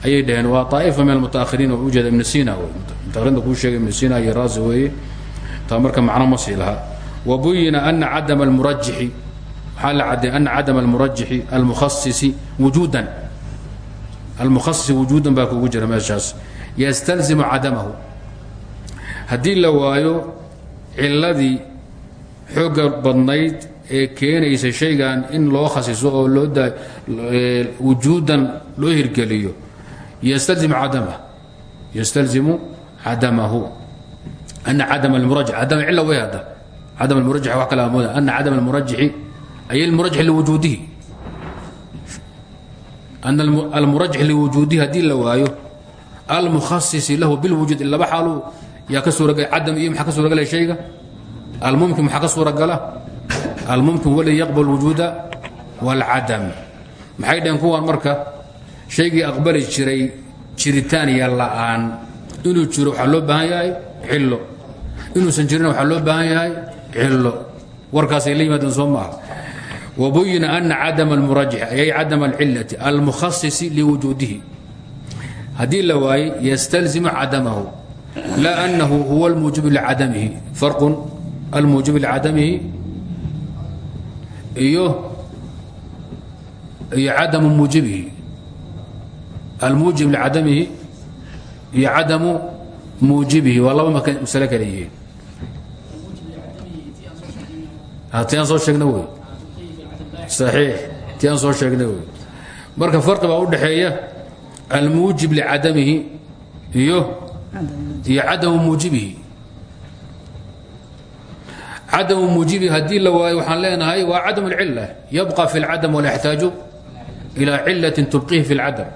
ayay dhaheen waa طaa'ifa min almutaahiriin oo ujeeda ibn sina mutaahiriinta kuu sheegay ibn sina iyo raasi weeye taa marka macno ma sii laha wabuyina ana cadama اlmurajixi waxaa la caddeey ana cadama almurajixi almukhasisi wujuudan. Almukhasisi wujuudan baa kugu jira meeshaas. Yastalzimu cadamahu. Haddii la waayo ciladii xooga badnayd ee keenaysa shaygan in loo khasiso oo loo da wujuudan loo hirgeliyo ystalzimu cadamah yastalzimu cadamahu ana cadam almurajix cadam cila way hadda cadam almurajix wax kala mooda ana cadam almurajixi ay almurajix liwujuudihi ana almurajix liwujuudihi haddii la waayo almukhasisi lahu bilwujuud laba xaalu yaa ka suuragala cadam iyo maxaa ka suuragalaya shayga almumkin maxaa ka suuragala almumkin wali yaqbal wujuuda wاlcadam maxay dhaheen kuwan marka shaygii aqbali jiray jiritaan iyo la'aan. Inuu jiro waxaa loo baahan yahay xillo. Inuusan jirina waxaa loo baahan yahay cillo warkaasay la yimaadeen soo maaha wabuyina ana cadama almurajix ay cadama alcilati almukhasisi liwujuudihi haddii la waaye yastalzimu cadamahu laa anahu huwa almuujibu licadamihi. Farqun almuujibu licadamihi iyo iyo almuujib licadamihi iyo cadamu muujibihi waa laba masale kale yihiin ti aan soo sheegna wey saxiix ti aan soo sheegnay wey marka farqi baa u dhaxeeya almuujib licadamihi iyo iyo cadamu muujibihi cadamu muujibihi haddii la waayo waxaan leenahay waa cadam اlcila yabqa fi اlcadam wala yaxtaaju ilى cilatin tubqihi fi اlcadam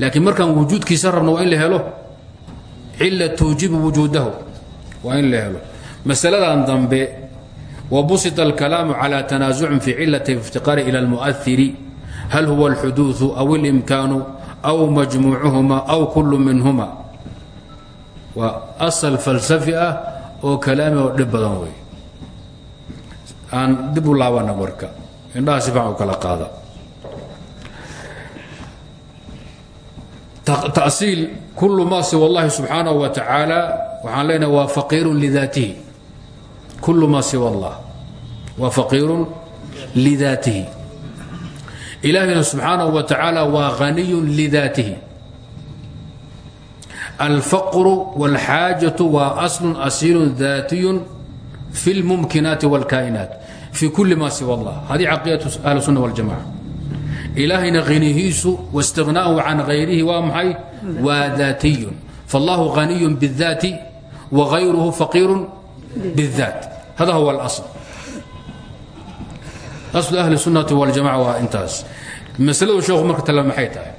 laakiin markaan wujuudkiisa rabno waa in la helo cila tuujibu wujuudahu waa in la helo masaladan dambe وبسط الكلام على تنازع في علة الافتقار إلى المؤثر هل هو الحدوث أو الإمكان أو مجموعهما أو كل منهما وأصل فلسفة oo كلaami oo dhib badan wey aan dib u laabana marka indhaha si fiican u kala qaada تأصيل كل ما سوى الله سبحانه وتعالى waxaan leenahay waa فقير لذاته كل ما سوى الله waa فقير لذاته إلهنا سبحانه وتعالى waa غني لذاته الفقر والحاجة waa أصل أصيل ذاتي في الممكنات والكائنات في كل ما سوى الله هذه عقيدة أهل السنة والجماعة إلهنا غنيهiisu واستغناءه عن غيره waa maxay waa ذاتي فالله غني بالذات وغيره فقير بالذات هذا هو الأصل أصل أهل السنة والجماعة waa intaas maسلadu sheekhu marka tala maxay tahay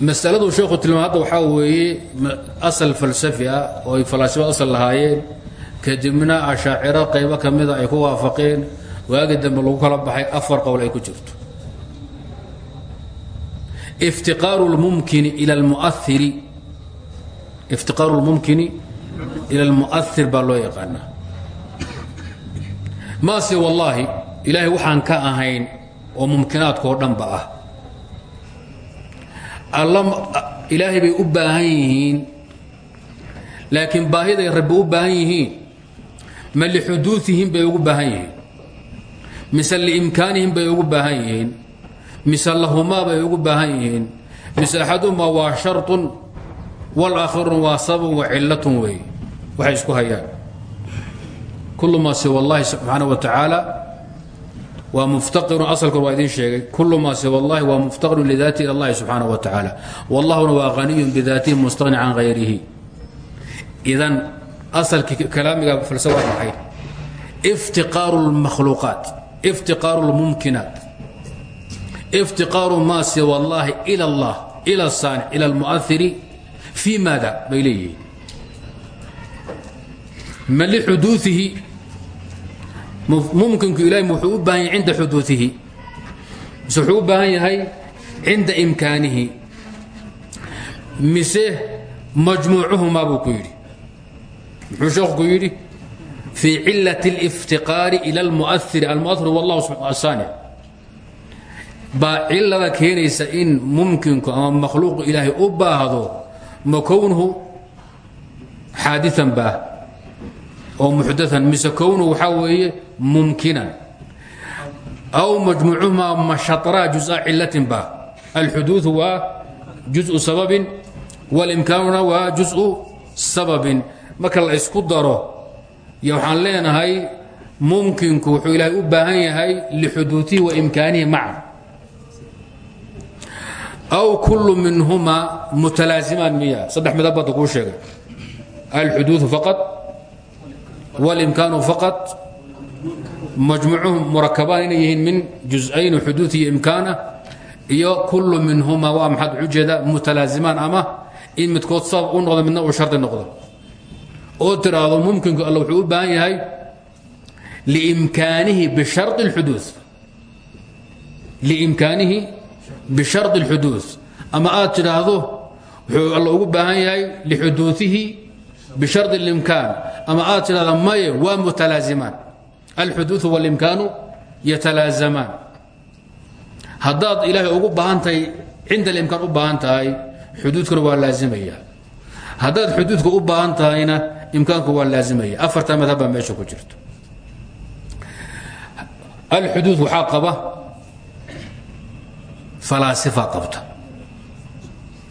masaladu sheekhu tilmaam hadda waxaa weeye asal falsafi ah oo ay falaasifad asal lahaayeen kadibna ashaaciro qaybo ka mida ay ku waafaqeen waagi dambe lagu kala baxay afar qowl ay ku jirto. Iftiqaaru lmumkini ila lmuairi iftiqaaru lmumkini ila almu'ahir baa loo yaqaanaa. Maase wallaahi ilaahay waxaan ka ahayn oo mumkinaadkao dhanba ah. Ilaahay bay u baahan yihiin laakiin baahiday rabbi u baahan bay ugu baahan mise liimkaanihim bay ugu baahan yihiin mise lahumaa bay ugu baahan yihiin mise axadumaa waa sharun walaakharun waa sababun wa cilatun wey waxay isku hayaan. Kullumaasi wallaahi subxaana wa tacaala waa muftaqirun asalka waa idiin sheegay. Kullumaasi wallaahi waa muftaqirun lidaati ilallahi subxaana wa tacaala. Wallahuna waa haniyun bidaatihi mustaqni can hayrihi idan asalkii kalaamiga falsa waa maxay? Iftiqaaru lmakhluuqaat iftiqaaru lmumkinaat iftiqaaru maa siwa allaahi ila allah ila saani ila almu'ahiri fii maada bay leeyihiin ma lixuduuihi mumkinku ilahi wuxuu u baahan yahay cinda xuduuihi mise wuxuu u baahan yahay cinda imkaanihi mise majmuucuhumaa buu ku yidhi muxuu sheekhu ku yidhi fii cilaة اlاftiqaari ilى اlmuؤahiri almuahir wallah saanic baa cilada keenaysa in mumkinku ama makhluuqu ilaahay u baahdo ma kownuhu xaadian baa oo muxdaan mise kownuhu waxaa weeye mumkinan aw majmuucuhumaa mashaطraa juزa cilatin ba alxuduuثu waa juزءu sababin wاlimkaanuna waa juزءu sababin marka la isku daro iyo waxaan leenahay mumkinku wuxuu ilaahay u baahan yahay lixuduudihi wa imkaanihi maca aw kullu minhuma mutalaasimaan miya. Saddex midob badda kuu sheegay. Alxuduudu faqad walimkaanu faqad majmuucuhum murakabaan inay yihiin min juزayn xuduudi iyo iyo kullu minhuma waa maxaad ujeeda mutalaasimaan ama in midkood sabab u noqdo midna uu shardi noqdo oo tiraahdo mumkinku alla wuxuu u baahan yahay liimkaanihi bishari اlxuduuث liimkaanihi bishari اlxuduuث ama aad tidhaahdo wuxuu alla ugu baahan yahay lixuduuثihi bishari اlimkaan ama aad tidhahda maye waa mutalaazimaan alxuduuثu wاlimkaanu yatalaazamaan haddaad ilaahay ugu baahan tahay cinda alimkaan u baahan tahay xuduudkuna waa laazimaya haddaad xuduudka u baahan tahayna imkaanku waa laazimaya afarta madhab baa meesha ku jirto alxuduud waxaa qaba falaasifa qabta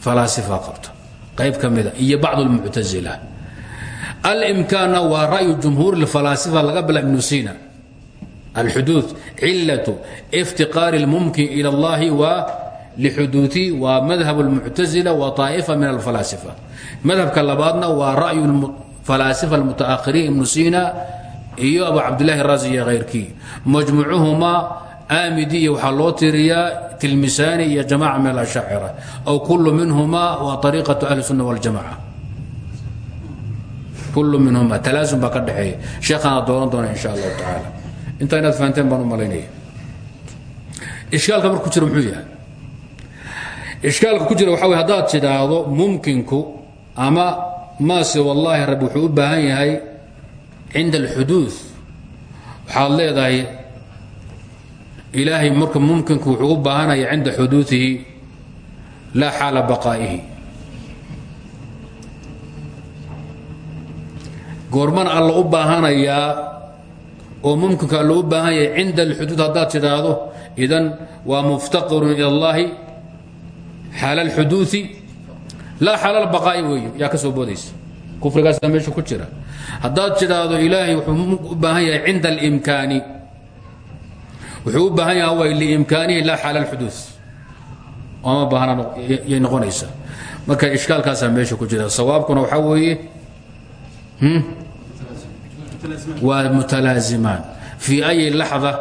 falaasifa qabta qayb ka mida iyo bacd اlmuctazila alimkaanna waa ra'yu jumhuur اlfalaasifa laga bila ibnu sina alxuduud cilatu iftiqaari اlmumkin ilى اllahi wa lxuduuثi waa madhab اlmuctazila wa طaa'ifa min alfalaasifa madhabka labaadna waa ra'yu falaasifa almutaahiriin ibnu sina iyo abu cabdillahi raasi iyo hayrkii majmuucuhumaa aamidi iyo loo tiriyaa tilmisaani iyo jamaca min alashacira aw kullu minhumaa waa ariiqatu ahli sunna waljamaca kullu minhuma talaasum baa ka dhexeeya sheekhaana doona insha allahu tacaala intaa inaad fahanteen baan u malaynaya ishkaalka marku jira muxuu yahay ishkaalka ku jira waxa wey haddaad tidhaahdo mumkinku ama maase wallaahi rabbi wuxuu u baahan yahay cinda alxuduud. Waxaad leedahay ilaahay marka mumkinku wuxuu u baahanaya cinda xuduudihi laa xaala baqaa'ihi. Goormana alla u baahanayaa oo mumkinka alla u baahan yahay cinda alxuduud haddaad tidhaahdo idan waa muftaqirun ila اllahi xaal alxuduudi laa xaal albaqaa'i weeye yaa ka soo boodaysa. Kufrigaasaa meesha ku jira. Haddaad tidhaahdo ilaahay wuxuu u baahan yahay cinda alimkaani. Wuxuu u baahan yaha way liimkaanihi laa xaal alxuduud ama baahnayay noqonaysaa marka ishkaalkaasaa meesha ku jira. Sawaabkuna waxaa weeye waa mutalaazimaan fii ayi laxda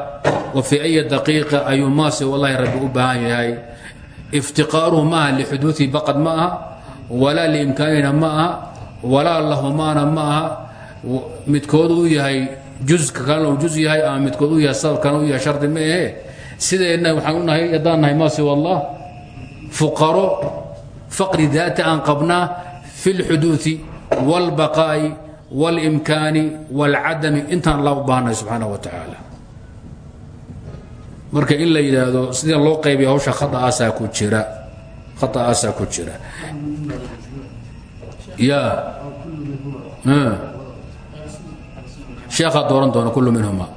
wa fii ayi daqiiqa ayuu maase wallahi rabbi u baahan yahay. Iftiqaaruhu maaha lixuduudihi baqad ma aha walaa liimkaanihina ma aha walaa lahumaana ma aha midkood uu yahay juska kalena uu juz yahay ama midkood u yahay sabab kalena u yahay shardi ma ahe sideenna waxaan u nahay haddaan nahay maasi wallah fuqaro faqri daati aan qabnaa fi اlxuduuثi wاlbaqaa'i wاlimkaani wاlcadami intaan alla u baahnay subxaana wa tacaala marka in la yidhaahdo sida loo qaybiya hawsha khaaasaa ku jira khaa'aasaa ku jira ya. Sheekhaa dooran doona kullu minhuma.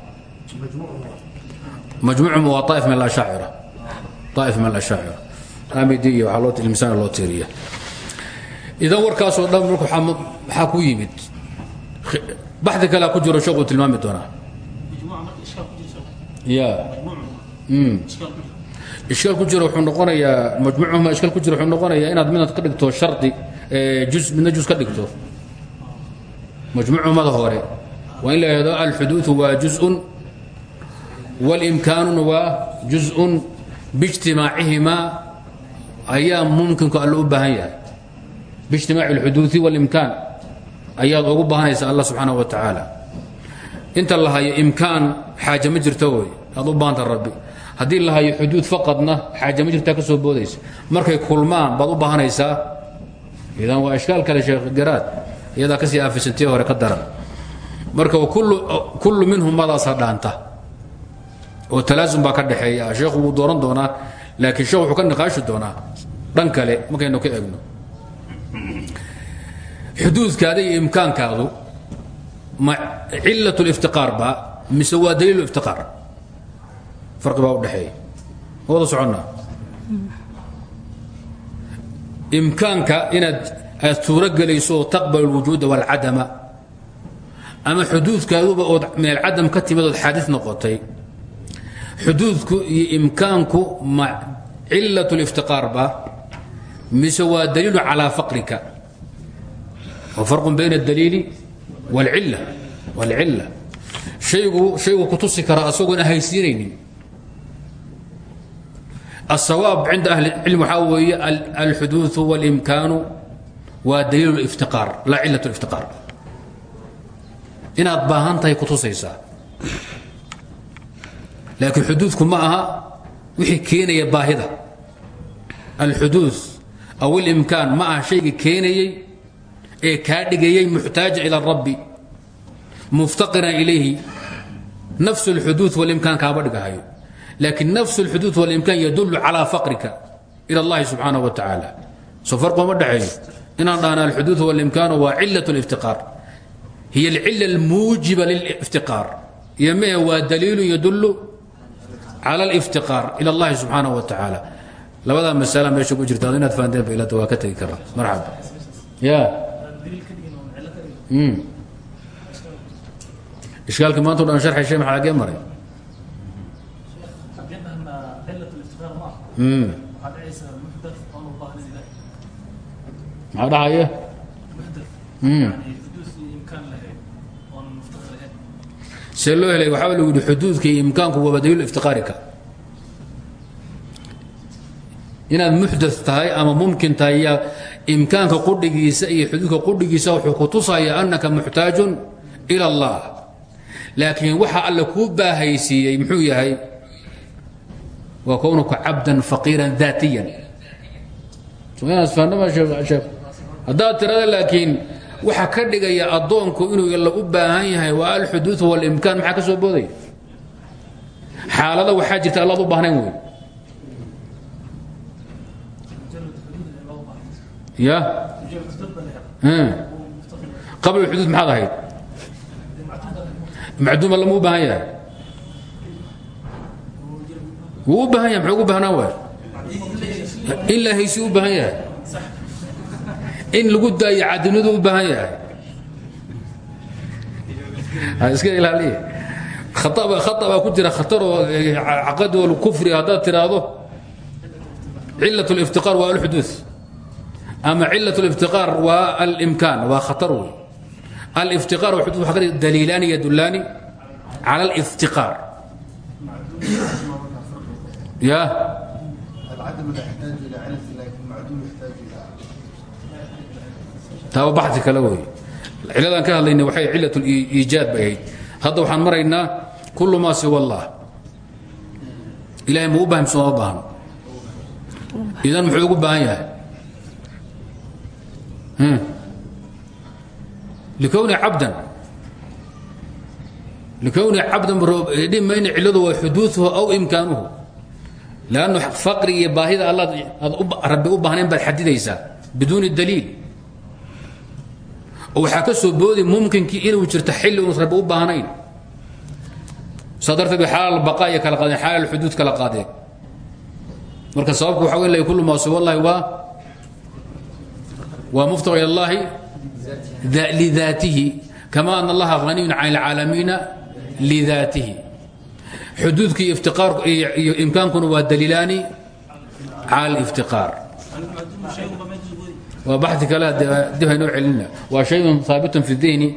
Majmuucum waa طaa'if min alashaacira طaa'if min alashaacira amidiya waxaa loo tilmisaana loo tiriya idan warkaasoo dhan marka maxaa ku yimid. Baxdi kalea ku jiro sheekuu tilmaami doonaa. Ya. Ishkaal ku jiro wuxuu noqonayaa majmuucuhuma ishkaal ku jiro wuxuu noqonayaa inaad midna ka dhigto shardi midna juz ka dhigto majmuucuhumada hore waa in la yidhahdo alxuduuثu waa juzءun wاlimkaanuna waa juzءun biاجtimaacihimaa ayaa mumkinku alle u baahan yahay biاجtimaaci اlxuduuثi wاlimkaan ayaad ugu baahanaysa allah subxaanaه wa tacaala inta la hayo imkaan xaaje ma jirto wey aad u baahanta rabbi haddii la hayo xuduud faqadna xaaje ma jirtaa ka soo boodaysa markay kulmaan baad u baahanaysaa idan waa ishkaal kale sheekh garaad iyadaa ka sii aafisantii hore ka daran. Marka kullu minhum madaasa dhaanta. Oo talaasum baa ka dhexeeya. Sheekhu wuu dooran doonaa laakiin sheekh wuxuu ka niqaashi doonaa dhan kale markaynu ka egno xuduudkaada iyo imkaankaadu ma cilat liftiqaar ba mise waa daliil iftiqaar? Farqi baa u dhexeeya. Wada soconnaa imkaanka inaad aad suuro gelayso oo taqbal اlwujuuda wاlcadama ama xuduudkaaduba ood min alcadam ka timid ood xaadid noqotay xuduudku iyo imkaanku ma cilat اliftiqaar ba mise waa daliilu calىa faqrika wa farqu bayna اdaliili wاlcila wاlcila haygu shaygu ku tusi kara asagoona haysiinaynin الsawaab cinda ahli اcilm waxaa weeye alxuduuثu wاlimkaanu waa daliil اliftiqaar laa cilaة اliftiqaar inaad baahan tahay ku tusaysaa laakiin xuduudku ma aha wixii keenaya baahida alxuduuث aw اlimkaan ma aha shayga keenayey ee kaa dhigayay muxtaaja ilى الrabbi muftaqiran ilayhi nafs اlxuduuث wاlimkaan kaaba dhigahayo laakiin nafs اlxuduuث wاlimkaan yadul calى faqrika ilى اllahi subxaanaه wa tacaala soo farqooma dhexeeyo inaan dhahna alxuduuث wاlimkaanu waa cilaة اlاftiqaar hiy اlcila اlmuujiba lilاftiqaar iyo mehe waa daliilu yadulu calى اlاftiqaar ilى اllahi subxaanaه wa tacaala labadaa masala meesha ku jirta ad inaad fahanteen bailada waa ka tegi karaa marxaba ya ishkaalka maanta o dhan sharxay shay maxaa agee maray Maxaa dhahaya? See loo helay waxaa lagu yidhi xuduudka iyo imkaanku waaba daliil iftiqaarika. Inaad muxda tahay ama mumkin tahay yaa imkaanka qudhigiisa iyo xuduudka qudhigiisa wuxuu ku tusaya annaka muxtaajun ila allah. Laakiin waxa alle kuu baahaysiiyey muxuu yahay waa kownuka cabdan faqiiran daatiyan. Haddaad tirada laakiin waxa ka dhigaya addoonku inuu alla u baahan yahay waa alxuduud walimkaan maxaa ka soo boodaya xaalada waxaa jirta allaad u baahnayn wey ya? Qabl xuduud maxaad ahayd? Macduuma lama u baahan yahay wuu u baahan yahay muxuu ugu baahnaan waaya in la in lagu daayo cadinadu u baahan iska ilaaliya khaa khata ku jira khataroo eh, caqadol kufri haddaad tiraahdo. Cilat اliftiqaar waa alxuduud ama cilat اliftiqaar waa alimkaan waa khatar wey aliftiqaar waa xudud waa ka daliilaani yadulaani ya taaba baxi kale wey ciladan ka hadlayna waxay cilat liijaad bay ahayd hadda waxaan maraynaa kullu maa siwa allah ilahay mau bahamsoma baahno idan muxuu ugu baahan yahay likowni cabdan likowni cabdan dhib mayna ciladu waa xuduuuhu aw imkaanuhu lannu faqri iyo baahida allaad aad rabbi u baahnayn baad xadidaysaa biduuni daliil oo waxaa ka soo boodi mumkinkii inuu jirto xilli uun rabbi u baahnayn saa darteed bay xalaal baqa iyo kala qaadeen xalaal xuduud kala qaadeen marka sababku waxa wey kullu maa siwa allahi waa waa muftar ila allahi lidaatihi kama ana allaha haniyun can alcaalamiina lidaatihi xuduudka iyo iftiqaarku iyo imkaankuna waa daliilaani cala aliftiqaar waa baxi kale dib haynoo celinna. Waa shayun haabitun fi dihni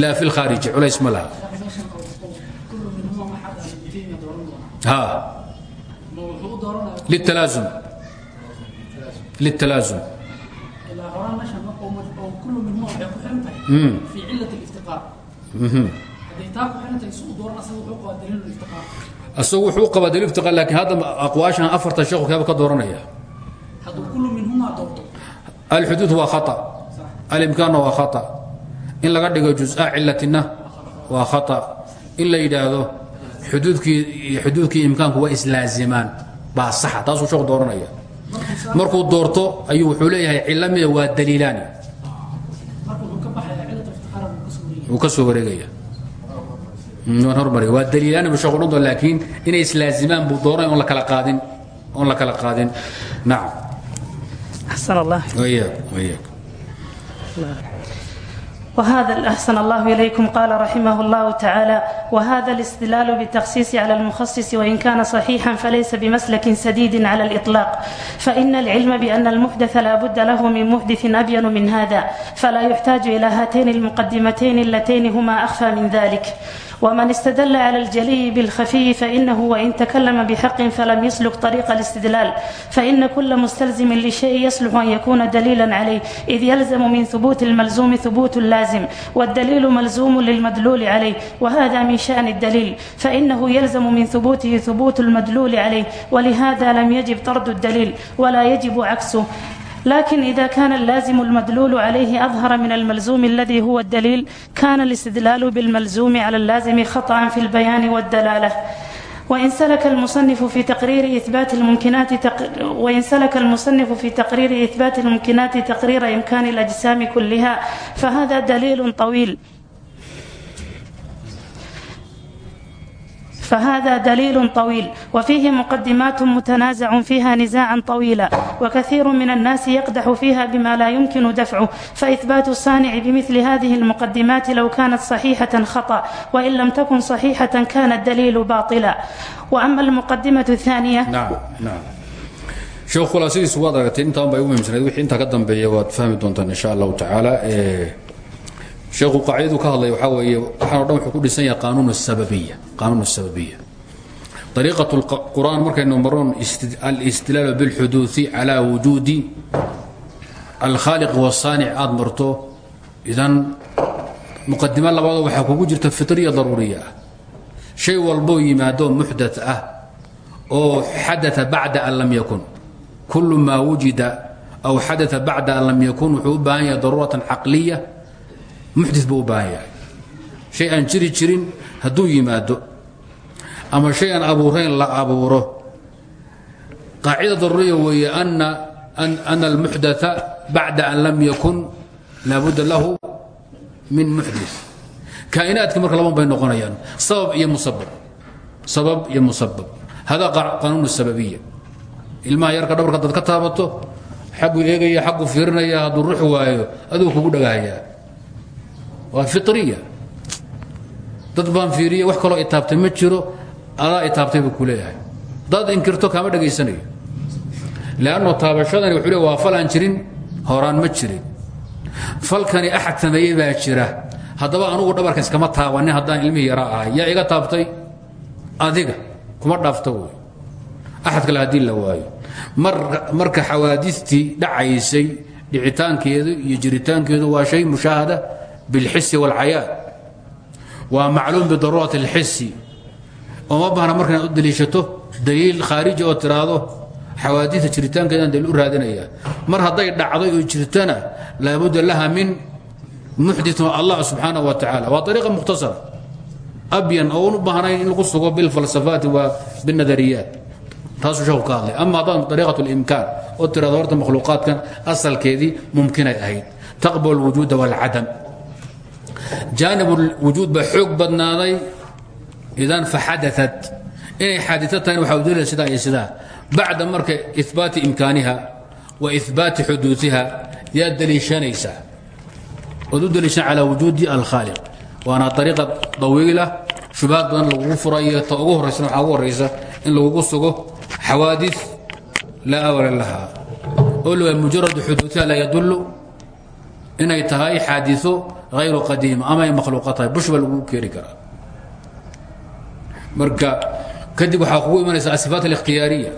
laa fi lkhaariji culays ma laha. Ha liltalaazum. Liltalaazum asagu wuxuu qabaa daliil iftiqaar. Laakiin hadda aqwaashan afarta sheekhu keeba ka dooranaya. Alxuduud waa khata. Alimkaanna waa khata. In laga dhigo jus-a cilatina waa khata. In la yidhaahdo xuduudkii xuduudkii imkaanku waa islaazimaan. Baa saxa taasuu sheekhu dooranaya. Markuu doorto ayuu wuxuu leeyahay cilo mida waa daliilaani. Wuu ka soo wareegaya waa dliilaanbu sheekudhudo laakiin inay islaazimaan buu doonay on lakala qaadin oon la kala qaadin nacam axsan allah waiyaak waiyaak وhذا أحسن الله إليكم قال رحمه الله تعالى وهذا الاستدلال بالتخصيص على المخصص وإن كان صحيحا فليس بمسلك سديد على الإطلاق فإن العلم بأن المحدث لا بد له من محدث أبين من هذا فلا يحتاج إلى هاتين المقدمتين اللتين هما أخفى من ذلك ومن استدل على الجلي بالخفي فإنه وإن تكلم بحق فلم يسلك طريق الاستدلال فإن كل مستلزم لشيء يصلح أن يكون دليلا عليه إذ يلزم من ثبوت الملزوم ثبوت اللازم والدليل ملزوم للمدلول عليه وهذا من شأن الدليل فإنه يلزم من ثبوته ثبوت المدلول عليه ولهذا لم يجب طرد الدليل ولا يجب عكسه laakiin ida kaana allaazimu almadluulu calayhi adhara min almalzuumi aladii huwa daliil kana alistidlaalu bilmalzuumi cala allaazimi khaط'an fi lbayaani waddalaalah وإن سلك المصنف في تقرير إثبات الممكنات تق... وإن سلك المصنف في تقرير إثبات الممكنات تقرير إمكان الأجسام كلها فهذا دليل طويل. فهذا دليل طويل وفيه مقدمات متنازع فيها نزاعا طويلا وكثير من الناس يقدح فيها بما لا يمكن دفعه فإثبات الصانع بمثل هذه المقدمات لو كانت صحيحة خطأ وإن لم تكن صحيحة كان الدليل باطلا وأما المقدمة الثانية نعم نعم sheekh khulaasadiisu waad aragtay intaan bay u muhiimsanayd wixii intaa ka dambeeya waad fahmi doontaan insha allahu tacaala sheekhu qaacidadu ka hadlay waxaa weeye waxaan o dhan wuxuu ku dhisan yahay qaanuun asababiya qaanuun asababiya dariiqat qur'aan markaynu maroon alistidlaalu bilxuduudi calaa wujuudi alkhaaliq wasaanic aad marto idan muqadimo labaadoo waxaa kugu jirta fitriya daruuriya. Shay walboo yimaadoo muxdat ah oo xadaa bacda an lam yakun. Kullu maa wujida aw xadaa bacda an lam yakun wuxuu baahan yahay daruuratan caqliya muxdi buu u baahan yahay. Shay aan jiri jirin hadduu yimaado ama shay aan abuurayn la abuuro. Qaacida daruuriya weeye ana almuxdaa bacda an lam yakun laabudda lahu min muxdi kaa'inaadki marka laban bay noqonayaan sabab iyo musabab. Sabab iyo musabab. Hada qanuun sababiya. Ilmaha yarka dhabarka dad ka taabato xagguu eegaya xagguu fiirinaya ruux waayo aduu kugu dhagahayaa waa fitriya. Dad baan fiiriye wax kaloo itaabtay ma jiro adaa itaabtay buu ku leeyahay. Dad inkirto kaama dhegaysanayo leanno taabashadani wuxuu le waa fal jirin horaan ma jirin. Falkani axad sameeyey baa jira. Haddaba anugu dhabarka iskama taabanin haddaan ilmihii yaraa ahay. Yaa iga taabtay? Adiga kuma dhaafta wey axad kale haddii la waayo. Marka xawaadistii dhacaysay dhicitaankeedu iyo jiritaankeedu waa shay mushaahada bilxisi wاlcayaad waa macluum bidaruurat اlxisi oo ma baahna marka inaad u daliishato daliil khaariji oo tiraahdo xawaadiia jiritaankeedaan daliil u raadinaya mar hadday dhacday oo jirtana laabudda laha min muxdiث allah subxaanaه wa tacaala waa ariiqa mukhtasara abyan oon u baahnayn in lagu sugo bilfalsafaati wa biاnadariyaat taasuu sheeku ka hadlay ama haddaan ariiqaة اlimkaan oo tirado horta makhluuqaadkan asalkeedii mumkinay ahayd taqbal اlwujuuda wاlcadam jaanib اlwujuud baa xoog badnaaday idan faxadaat inay xaadito tahayna waxaa udalila sidaa iyo sidaa bacda marka ibaati imkaaniha wa ibaati xuduuiha yaa daliishanaysa. Ood u daliishan calaa wujuudi alkhaaliq. Waana ariiqa dawiila shubahaad badan lagugu furayo ta ugu horraysana waxaa ugu horraysa in lagugu sugo xawaadi laa awala laha oo mujaradu xuduuiha laa yadullu inay tahay xaadiثo hayru qadiima ama ay makhluuqa tahay. Bush baa lagugu keeni karaa. Marka kadib waxaa kugu imanaysa asifaat alikhtiyaariya.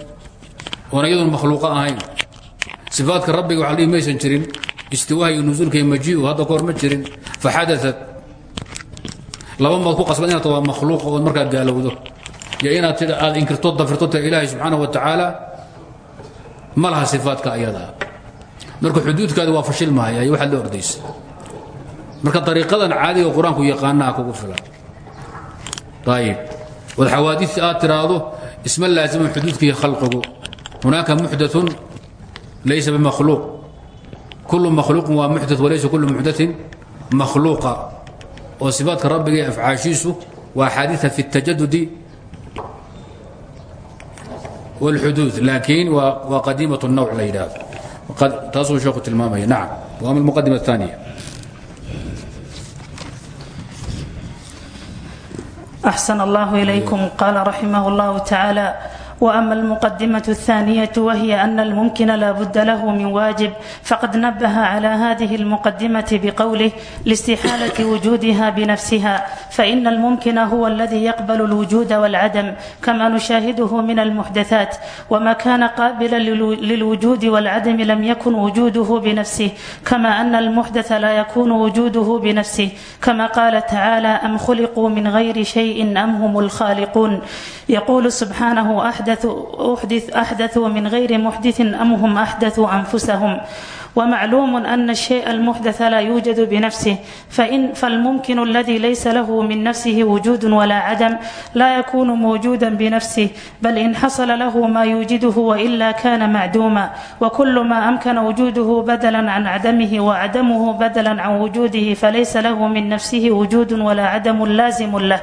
Oona iyadoon makhluuqa ahayn. Sifaatka rabbiga waxa la dhihi maysan jirin. Istiwaha iyo nusuulka iyo majiu hadda kahor ma jirin. Faxadaat laba maad ku qasbad inaad waa makhluuqa ood markaa gaalowdo. Iyo inaad aad inkirto dafirto ta ilaahay subxaana wa tacaala ma laha sifaatka ayadaa marka xuduudkaadi waa fashil mahaya iyo waxaad la ordaysa marka ariiqadan caadiga qur-aanku yaqaanaha kugu filan ayib wad xawaadiث aad tiraahdo isma laazima xuduudkiiyo khalqigu hunaaka muxdaثun laysa bimakhluuq kulu makhluuqin waa muxdaث walaysa kulu muxdaثin makhluuqa oo sifaatka rabbiga ee afcaashiisu waa xaadiثa fi الtajadudi wاlxuduud laakiin waa qadiimaة الnawc la yidhaahdo taasuu sheeku tilmaamaya nacam wa ama almuqadima الثaaniya أحسن الله إليكم قال رحمه الله تعالى وأما المقدمة الثانية وهي أن الممكن لا بد له من واجب فقد نبه على هذه المقدمة بقوله لاستحالة وجودها بنفسها فإن الممكن هو الذي يقبل الوجود والعدم كما نشاهده من المحدثات وما كان قابلا للوجود والعدم لم يكن وجوده بنفسه كما أن المحدث لا يكون وجوده بنفسه كما قال تعالى أم خلقوا من غير شيء أم هم الخالقون يقول سبحانه أحدث أحدث أحدثوا من غير محدث أم هم أحدثوا أنفسهم ومعلوم أن الشيء المحدث لا يوجد بنفسه فإن فالممكن الذي ليس له من نفسه وجود ولا عدم لا يكون موجودا بنفسه بل إن حصل له ما يوجده وإلا كان معدوما وكل ما أمكن وجوده بدلا عن عدمه وعدمه بدلا عن وجوده فليس له من نفسه وجود ولا عدم لازم له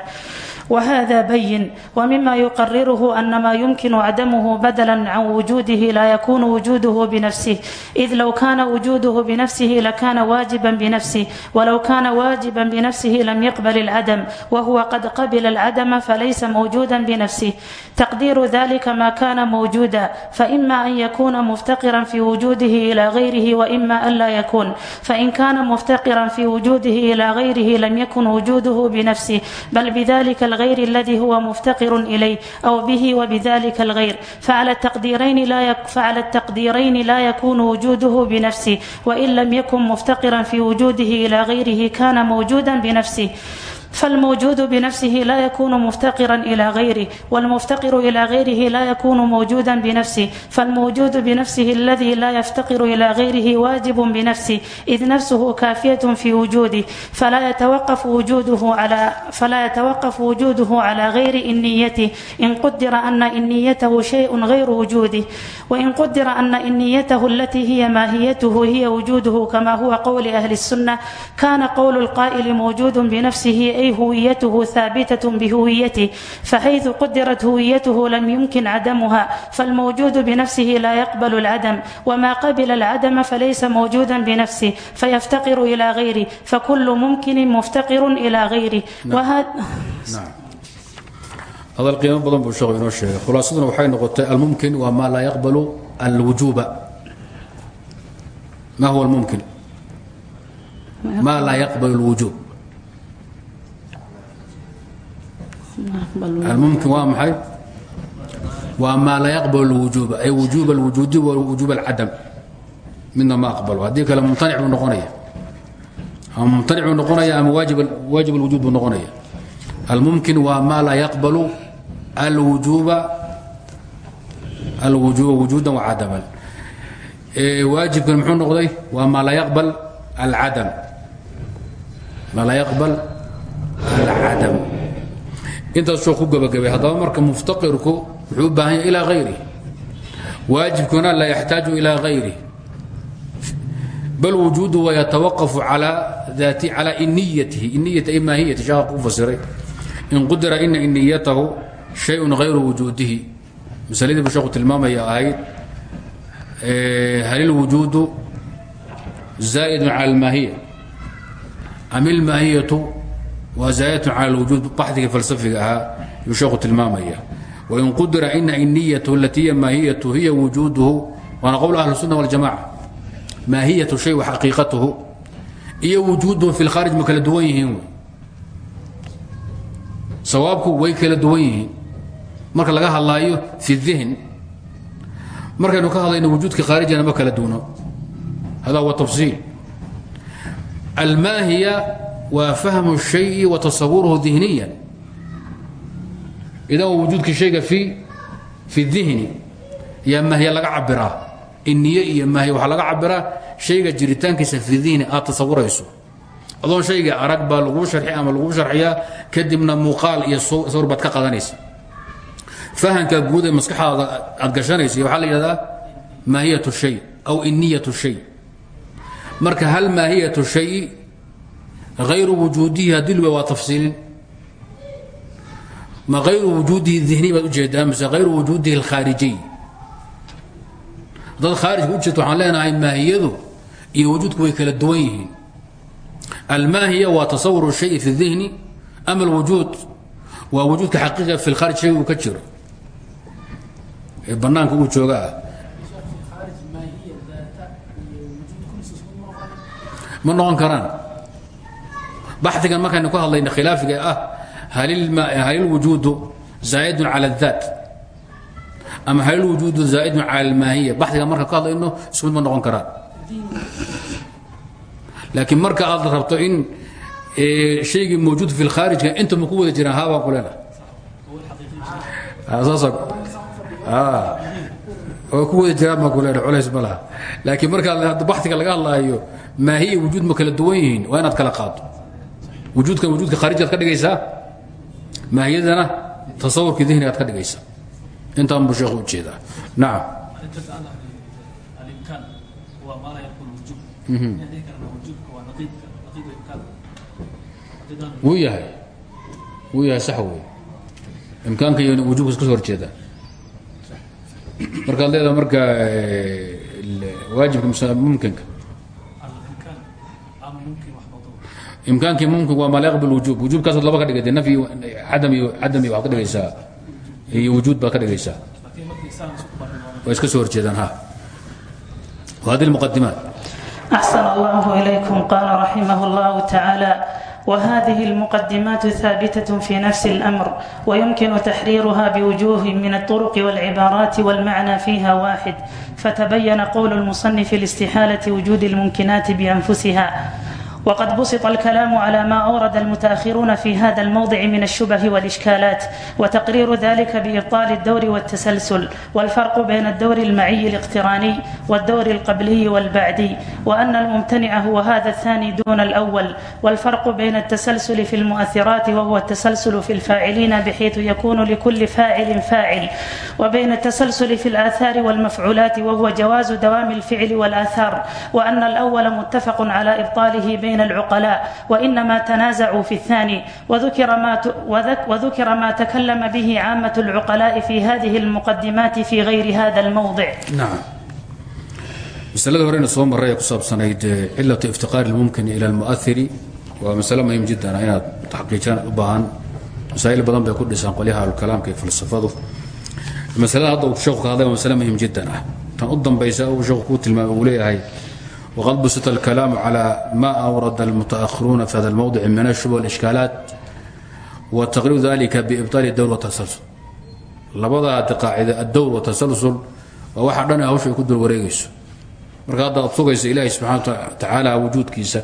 وهذا بين ومما يقرره أن ما يمكن عدمه بدلا عن وجوده لا يكون وجوده بنفسه إذ لو كان وجوده بنفسه لكان واجبا بنفسه ولو كان واجبا بنفسه لم يقبل العدم وهو قد قبل العدم فليس موجودا بنفسه تقدير ذلك ما كان موجودا فإما أن يكون مفتقرا في وجوده إلى غيره وإما أن لا يكون فإن كان مفتقرا في وجوده إلى غيره لم يكن وجوده بنفسه بل بذلك الغير الذي هو مفتقر إليه أو به وبذلك الغير فعلى التقديرين لا يك فعلى التقديرين لا يكون وجوده بنفسه وإن لم يكن مفتقرا في وجوده إلى غيره كان موجودا بنفسه فالموجود بنفسه لا يكون مفتقرا إلى غيره والمفتقر إلى غيره لا يكون موجودا بنفسه فالموجود بنفسه الذي لا يفتقر إلى غيره واجب بنفسه إذ نفسه كافية في وجوده فلا يتوقف وجوده على فلا يتوقف وجوده على غير إنيته إن قدر أن إنيته شيء غير وجوده وإن قدر أن إنيته التي هي ماهيته هي وجوده كما هو قول أهل السنة كان قول القائل موجود بنفسه أي هويته ثابتة بهويته فحيث قدرت هويته لم يمكن عدمها فالموجود بنفسه لا يقبل العدم وما قبل العدم فليس موجودا بنفسه فيفتقر إلى غيره فكل ممكن مفتقر إلى غيره وهذا نعم hadal qiimo badan buu sheekhu inoo sheegay khulaasaduna waxay noqotay almumkin waa maa laa yaqbalu alwujuuba ma huwa almumkin maa laa yaqbalu alwujuub almumkin waa maxay waa maa laa yaqbal اlwujuuba ay wujuub اlwujuudi wujuub اlcadam midna ma aqbalo haddii kale mumtanic buu noqonaya ama mumtanic buu noqonaya ama waajib اlwujuud buu noqonaya almumkin waa maa laa yaqbalu alwujuuba alwujuba wujuudan wacadaman waajibkan muxuu noqday waa maa laa yaqbal alcadam maa laa yaqbal alcadam intaas soo ku gabagabay haddaba marka muftaqirku wuxuu u baahan yahay ilaa hayrihi waajibkuna laa yaxtaaju ilaa hayrihi bal wujuudu wayatawaqafu calaa iniyatihi iniyata ay maahiyati shaha ku fasiray. In qudira ina iniyatahu shayun hayru wujuudihi. Masaladii buu sheeku tilmaamaya ahayd hal ilwujuudu zaa'idun cala almaahiya am ilmaahiyatu zayt al wujuud baxdiga falsafiga ahaa yuu sheeku tilmaamaya. Wain qudira ina iniyathu latiiya maahiyatu hiya wujuuduhu waana qowl ahlu sunna wاljamaca maahiyatu shay xaqiiqatuhu. Iyo wujuuduhu fi lkhaarij ma kala duwan yihiin wy sawaabku way kala duwan yihiin. Marka laga hadlaayo fi dihn markaynu ka hadlayno wujuudka khaarijana ma kala duwno. Hada huwa tafsiil. Almaahiya waa fahmu shayi wa tasawuruhu dihniyan idan wujuudka shayga fi fi dihni yaa mahya laga cabiraa iniye iyo mahya waxaa laga cabiraa shayga jiritaankiisa fi dihni aad tasawurayso adoon shayga arag baa laguu sharxi ama laguu sharxiyaa kadibna muuqaal iyo sawir baad ka qadanaysa. Fahamka guud ee maskaxaada aad gashanaysa waxaa la yidhahdaa maahiyat shay aw iniyat shay. Marka hal maahiyat shayi hayru wujuudihi haddii luba waa tafsiilin ma hayru wujuudihi dihniy baad u jeedaa mise hayru wujuudihi alkhaarijiy haddaad khaarijka u jeedto waxaan leenahay maahiyadu iyo wujuudku way kala duwan yihiin almaahiya waa tasawur shayi fi dihni ama alwujuud waa wujuudka xaqiiqa fi lkhaarij shayga uu ka jiro ee bannaanka uu jooga ah ma noqon karaan baxdigan markaynu ka hadlayna khilaafiga ah hal ilwujuudu zaa'idun cala اdaat ama hal ilwujuudu zaa'idun cala almaahiya baxdigan markaan ka hadlayno isku mid ma noqon karaan. Laakiin marka aad rabto in shaygii mawjuud fi lkhaarijka inta ma ku wada jiraan haa baan ku leenahay oo ku wada jiraan baan ku leenahay culays ma laha. Laakiin markaa baxdiga laga hadlaayo ma kala duwan yihiin waa inaad kala qaado wujuudkan wujuudka khaarijkaad ka dhigaysaa? Maahiyadana tasawurkii dihnigaad ka dhigaysaa? Intaan buu sheekhu u jeedaa nacam wuu yahay. Wuu yahay sax wey imkaanka iyo wujuubka iska soo horjeeda markaad leedaha marka waajibka mise mumkinka imkaankii mumkin waa maa la yaqbal wujuub wujuubkaasaad laba ka dhigay nafyi cadam iyo cadam iyo waxaad ka dhigaysaa iyo wujuud baad ka dhigaysaa waa iska soo horjeedaan ha وهذه المقدمات أحسن الله إليكم قال رحمه الله تعالى وهذه المقدمات ثابتة في نفس الأمر ويمكن تحريرها بوجوه من الطرق والعبارات والمعنى فيها واحد فتبين قول المصنف الاستحالة وجود الممكنات بأنفسها وقد بسط الكلام على ما أورد المتأخرون في هذا الموضع من الشبه والإشكالات وتقرير ذلك بإبطال الدور والتسلسل والفرق بين الدور المعي الاقتراني والدور القبلي والبعدي وأن الممتنع هو هذا الثاني دون الأول والفرق بين التسلسل في المؤثرات وهو التسلسل في الفاعلين بحيث يكون لكل فاعل فاعل وبين التسلسل في الآثار والمفعولات وهو جواز دوام الفعل والآثار وأن الأول متفق على إبطاله بين العقلاء وإنما تنازعوا في الثاني وذكر ما وذك وذكر ما تكلم به عامة العقلاء في هذه المقدمات في غير هذا الموضع. نعم. masalada horeyna soo maray ee ku saabsanayd cilatu iftiqaari lmumkin ila almu'ahiri waa masale muhiim jiddan inaad taxqiijaan u baahan masaa'il badan bay ku dhisaan qolyaha alkalaamka iyo falsafadu masalada hadda uu sheekhu ka hadlay waa masale muhiim jiddan ah tan u dambaysa uu sheekhu kuu tilmaamay uu leeyahay wqad busita alkalaamu cala ma awrada almutaahiruuna fi hada almowdici min ashuba walishkaalaat wa taqriiru dalika biibtaali dowr watasalsul labadaa qaacido addowr watasalsul waa waxaa dhan hawsha ay ku dul wareegayso marka haddaad sugaysa ilaahay subxana watacaala wujuudkiisa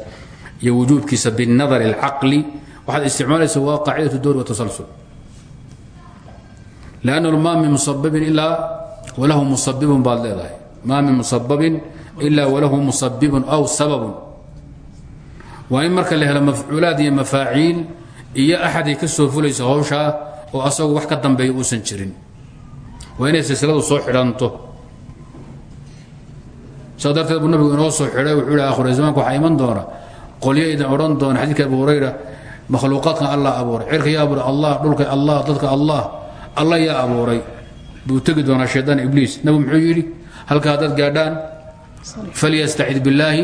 iyo wujuubkiisa binadari alcaqli waxaad isticmaalaysa waa qaacidatu dowr watasalsul lannahu maa min musababin ilaa walahu musabibun baad leedahay maa min musababin ila walahu musabibun aw sababun. Waa in marka la helo mafcuulaad iyo mafaaciil iyo axaday ka soo fulaysa hawshaa oo asagu wax ka dambeeya uusan jirin. Waa inay silsiladu soo xidhanto. Saa darteed buu nabigu soo xidhay wuxuu hi akhir zamaanka waxaa iman doona qolyo idin odhan doona. Xadiidka abu hurayra makhluuqaadkan allah abuuray cirka yaa allah dhulka allah dadka allah allah yaa abuuray. Buu tegi doonaa shaydaan ibliis. Nabigu muxuu yidhi halka haddaad gaadhaan falyastacid billaahi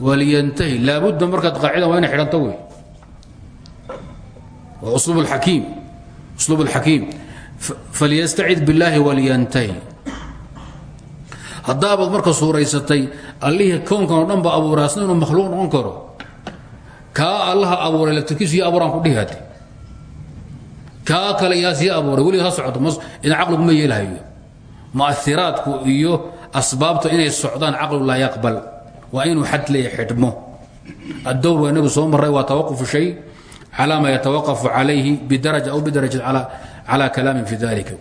waliyantahi laabudda markaad qaacidan waa inay xidhanto wey waa usluub alxakiim usluub alxakiim falyastacid billaahi waliyantahi haddaabaad marka suuraysatay allihii kownkan oo dhan ba abuuray asna inuu makhluuq noqon karo kaa allaha abuuray laftirkiisu iyo abuuraan ku dhihi hadde kaa kale yaa sii abuuray weliga ha socoto idan caqliguma yeelhayo mu'ahiraadku iyo asbaabta inay socdaan caqligu laa yaqbal. Waa inuu xad leeya xidhmo. Addowr waa inagu soo marray waa tawaqufu shay calaa ma yatawaqafu calayhi bidaraja aw bidarajat calى kalaamin fi dalika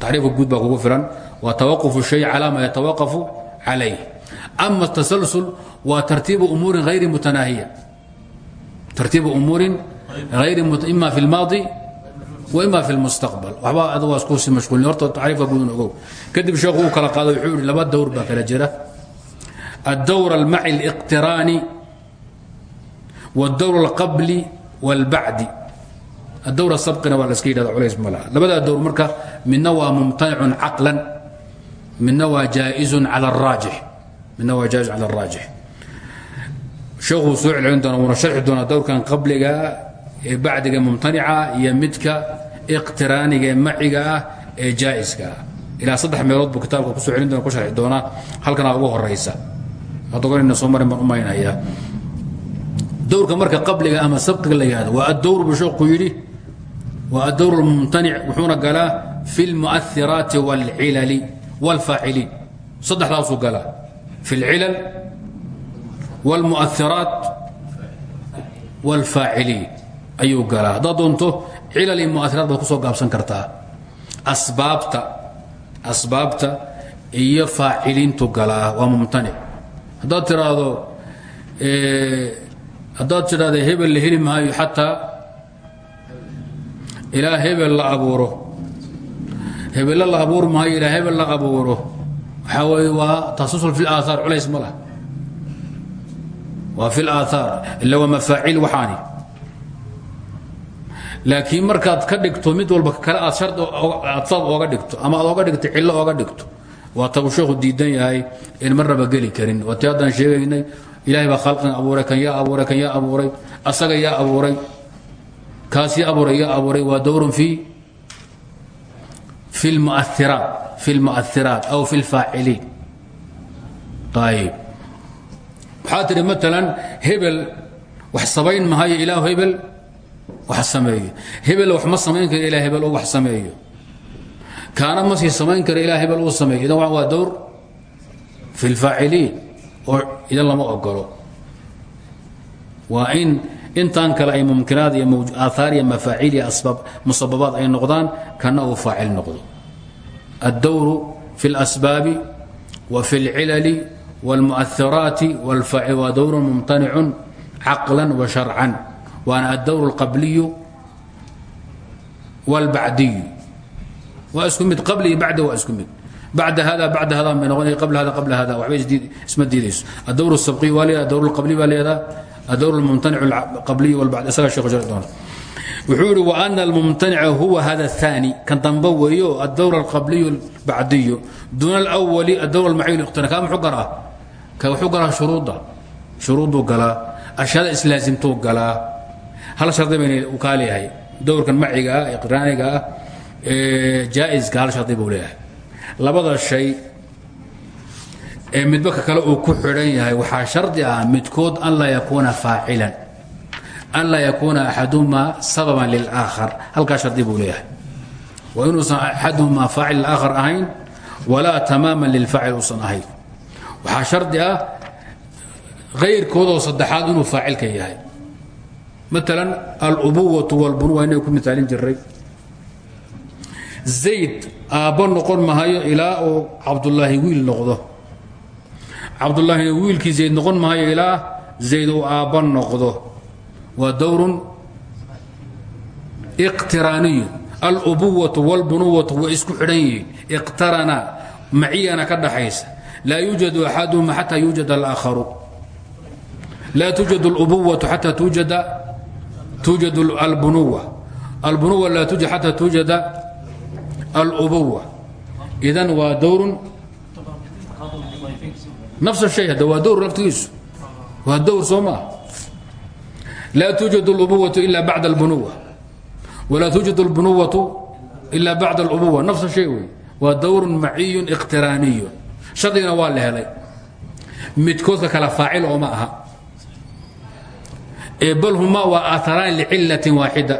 taxriifka guud baa kugu filan. Waa tawaqufu shay calaa ma yatawaqafu calayh ama tasalsul waa tartiibu umuurin hayri mutanaahiya tartiibu umuurin hayri ima fi اlmaadi wa ima fi اlmustaqbal waxba ad waa iskusi mashquulin horta taxriifka guud ogow kadib sheekhu uu kala qaado wuxuu yihi laba dowr baa kala jira الdwr الmaci الاqtiraani والdwr الqabli والbacdi adowr sabqina waa laska yidhahda culays ma laha labadaa dowr marka midna waa mumtanicun caqlan midna waa jaa'izun cala الraajix midna waa jaa'iz cala الraajix sheekhuu soo celcelin doona wuuna sharxi doonaa dowrkan qabliga ee bacdiga mumtanica iyo midka iqtiraaniga ee maciga ah ee jaa'iska ah ilaa saddex meelood buu kitaabka kusoo celin doona ku sharxi doonaa halkanaa ugu horaysa haddogonina soo marin baan u maynayaa dowrka marka qabliga ama sabqiga la yihahdo waa addowr buu sheekhu yidhi waa addowr اlmumtanic wuxuuna galaa fi اlmu'ahiraati wاlcilali wاlfaaciliin saddexdaasuu galaa fi اlcilal wاlmu'ahiraat wاlfaaciliin ayuu galaa. Haddaad doonto cilal iyo mu'ahiraat baad gaabsan kartaa. Asbaabta asbaabta iyo faaciliintu galaa. Waa mumtanic haddaad tiraahdo haddaad tidhahda hebel la maayo xataa ilaa hebel la abuuro. Hebelle la abuuri maayo ilaa hebel la abuuro. Waxaa weeye waa tasusul fi اlaahaar culays ma lah waa fi اlaahaar ila waa laakiin markaad ka dhigto mid walba kale aad shar aad sabab ooga dhigto ama aad ooga dhigto cillo ooga dhigto waa tabu sheekhu diidan yahay in marnaba geli karin. Waa ti haddaan sheegaynay ilahay baa khalqigan abuuray kan yaa abuuray abuuray asaga yaa abuuray kaas abuuray yaa abuuray waa dowrun fi fi lmu'ahiraat fi lmu'ahiraat aw fi lfaaciliin ayib waxaa tidhi hebel wax samayn mahayo ilaahu hebel wax sameeyo hebel wax ma samayn karo ilaa hebel uu wax sameeyo kaana ma sii samayn karo ilaa hebel uu sameeyo idan waa dowr fi lfaaciliin oo idan lama ogolo waa in intan kale ay mumkinaad iyo aahaar iyo mafaaciil iyo asbaab musababaad ay noqdaan kana uu faacil noqdo addowru fi اlasbaabi wa fi اlcilali wاlmu'ahiraati wاlfaacil waa dowrun mumtanicun caqlan wa sharcan waana addowr اlqabliyu wاlbacdiyu waa isku mid qabli iyo bacdi waa isku mid bacda hada bacda hada may noqon qabla hada qabla hada waxba isma diidayso addowr الsabqiy waa leedaha addowr اlqabli baa leedaha addowr اlmumtanic اlqabliy wاlbacdi isagaa sheekhu jari doona wuxuu yihi وأna اlmumtanica huwa hada الثاني kan dambe weeyo addowr اlqabliy اlbacdiyu duuna اlأwali addowr اlmaciy اqtina kaa muxuu galaa ka wuxuu galaa shuruudda shuruudduu galaa ashyaada islaasimtuu galaa hal shardi bayna uu kaa leeyahay dowrkan maciga ah iqraaniga ah jaa'iska shardi buu leeyahay. Labada shay ee midba ka kale uu ku xidhan yahay waxaa shardi ah midkood an laa yakuuna faacilan an laa yakuuna axaduhumaa sababan lilaakhar halkaa shardi buu leeyahay. Waa inuusan axaduhumaa faacil lilaakhar ahayn walaa tamaaman lilfaacil uusan ahayn. Waxaa shardi ah kayrkoodoo saddexaad inuu faacilka yahay maala alubuwatu wlbunuwa inay ku miaalin jiray zayd aabbo noqon mahayo ilaa uu cabdulaahi wiil noqdo. Cabdulaahina wiilkii zayd noqon mahayo ilaa zayd uu aabbo noqdo. Waa dowrun iqtiraaniyu. Alubuwatu wاlbunuwatu way isku xidhan yihiin. Iqtarana maciyana ka dhaxaysa. Laa yuujadu axaduhuma xataa yuujad alaaharu laa tuujad اlubuwatu xataa tuujada tuujad albunuwa albunuwa laa tuujad xata tuujada alubuwa idan waa dowrun nafs الshay hadda waa dowr laftigiisu waa dowr soo maa laa tuujad اlubuwatu ila bacda اlbunuwa walaa tuujad اlbunuwatu ila bacda اlubuwa nafs shay wey waa dowrun maciyun iqtiraaniyun shardigana waa la helay midkoodka kala faacil oo ma aha ee bal huma waa aaraan licilatin waaxida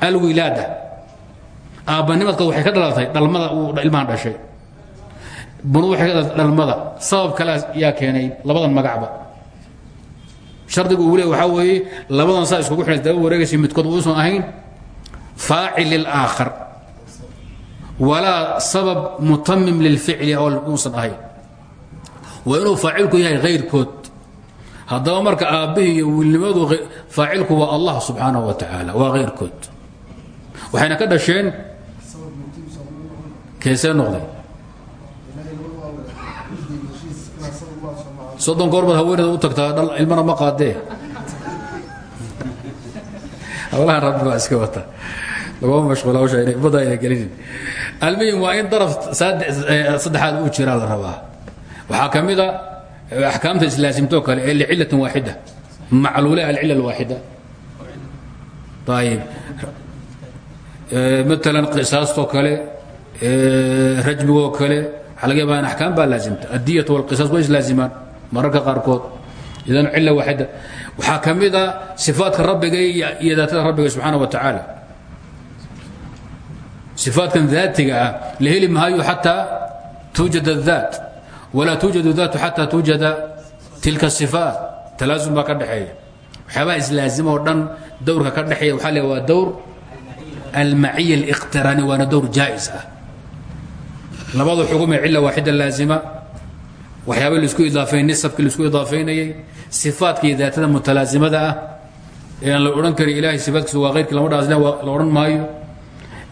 alwilaada. Aabbanimadka waxay ka dhalatay dhalmada uu ilmahan dhashay. Bunu waxay dhalmada. Sabab kale yaa keenay labadan magacba. Shardigu uu leey waxaa weeye labadan saa iskugu xidhay daba wareegaysa midkood uusan ahayn. Faacil lilaakhar walaa sabab mutamim lilficli oo uusan ahayn. Waa inuu faacilku yahay hayrkood haddaba marka aabbihii iyo wiilnimadu faacilku waa allah subxaanaه wa tacaala waa hayrkood waxayna ka dhasheen keesee noqday. Soddon goor baad haweeneeda u tagtaa ilmana ma qaadee. Hawlahan rabbi baa iska wata. Lagoma mashquul hawsha inay ummadda ayna gelinin. Almuhim waa in daraf saddexaad uu jiraa la rabaa. Waxaa ka mid a axkaamta islaasimtoo kale ee lcillatin waaxida macluulaha alcilla alwaaxida ayib maalan qisaastoo kale rajmigoo kale waxaa laga yaaba in axkaam baa laasimta addiyat walqisaas way islaazimaan mararka qaarkood idan cilla waaxida waxaa ka mid a sifaatka rabbiga iyo daatada rabbiga subxaana wa tacaala sifaatkan daatiga ah la heli maayo xataa tuujad اdaat walaa tuujadu daatu xataa tuujada tilka sifaat talaasum baa ka dhexeeya waxyaabaha islaazima oo dhan dawrka ka dhexeeya waxaa le waa dawr almaciya aliqtiraani waana dawr jaa'is ah. Labadu xugume cilla waaxida laazima waxyaaba la isku idaaay nisabkii la isku idaafaynayay sifaadkii daatada mutalaasimada ah. Ee aan la odhan karin ilahay sifaadkiisa waa hayrkii lama dhaas la odhan maayo.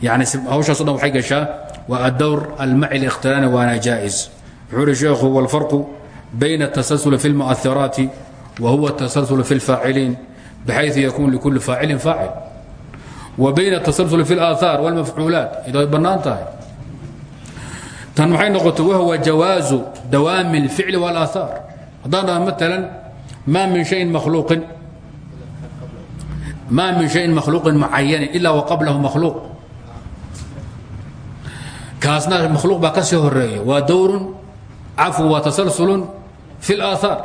Yani hawshaaso dhan waxay gashaa waa adawr almaci aliqtiraani waana jaa'is wuxuu uhi sheekhu wاlfarqu bayna الtasalsul fi اlmu'ahiraati wa huwa الtasalsul fi اlfaaciliin bxayثu yakun likuli faacilin faacil wa bayna الtasalsul fi اlaahaar wاlmafcuulaat iday bannaan tahay tan maxay noqotay wahuwa jawaazu dawaami اlficli wاlaahaar haddaan dhaha maalan ma min shayin makhluuqin ma min shayin makhluuqin mucayanin ila waqablahu makhluuq kaasna makhluuq baa ka sii horeeya waa dowrun cafw waa tasalsulun fi اlaahaar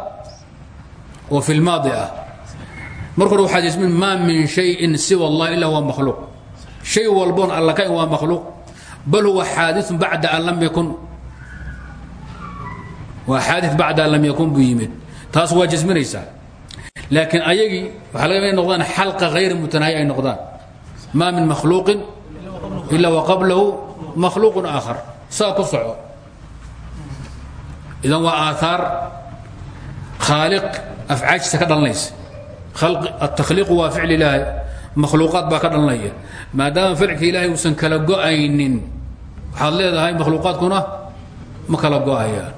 oo fi lmaadi ah marka hore waxaad ismin ma min shayin siwa اllah ila waa makhluuq shay walboon alla kain waa makhluuq bal huwa xaadiث bacda an lam yakun waa xaadi bacda an lam yakun buu yimid taas waa jasminaysaa laakiin ayagii waxaa laga inay noqdaan xalqa hayri mutanaahi ay noqdaan ma min makhluuqin ila waqablahu makhluuq aakhar saa ku soco idan waa aaaar khaaliq afcaajisa ka dhalanaysa atakhliiqu waa ficl ilaahay. Makhluuqaad baa ka dhalanaya maadaama ficilka ilaahay uusan kala go'aynin waxaad leedahay makhluuqaadkuna ma kala go'ayaan.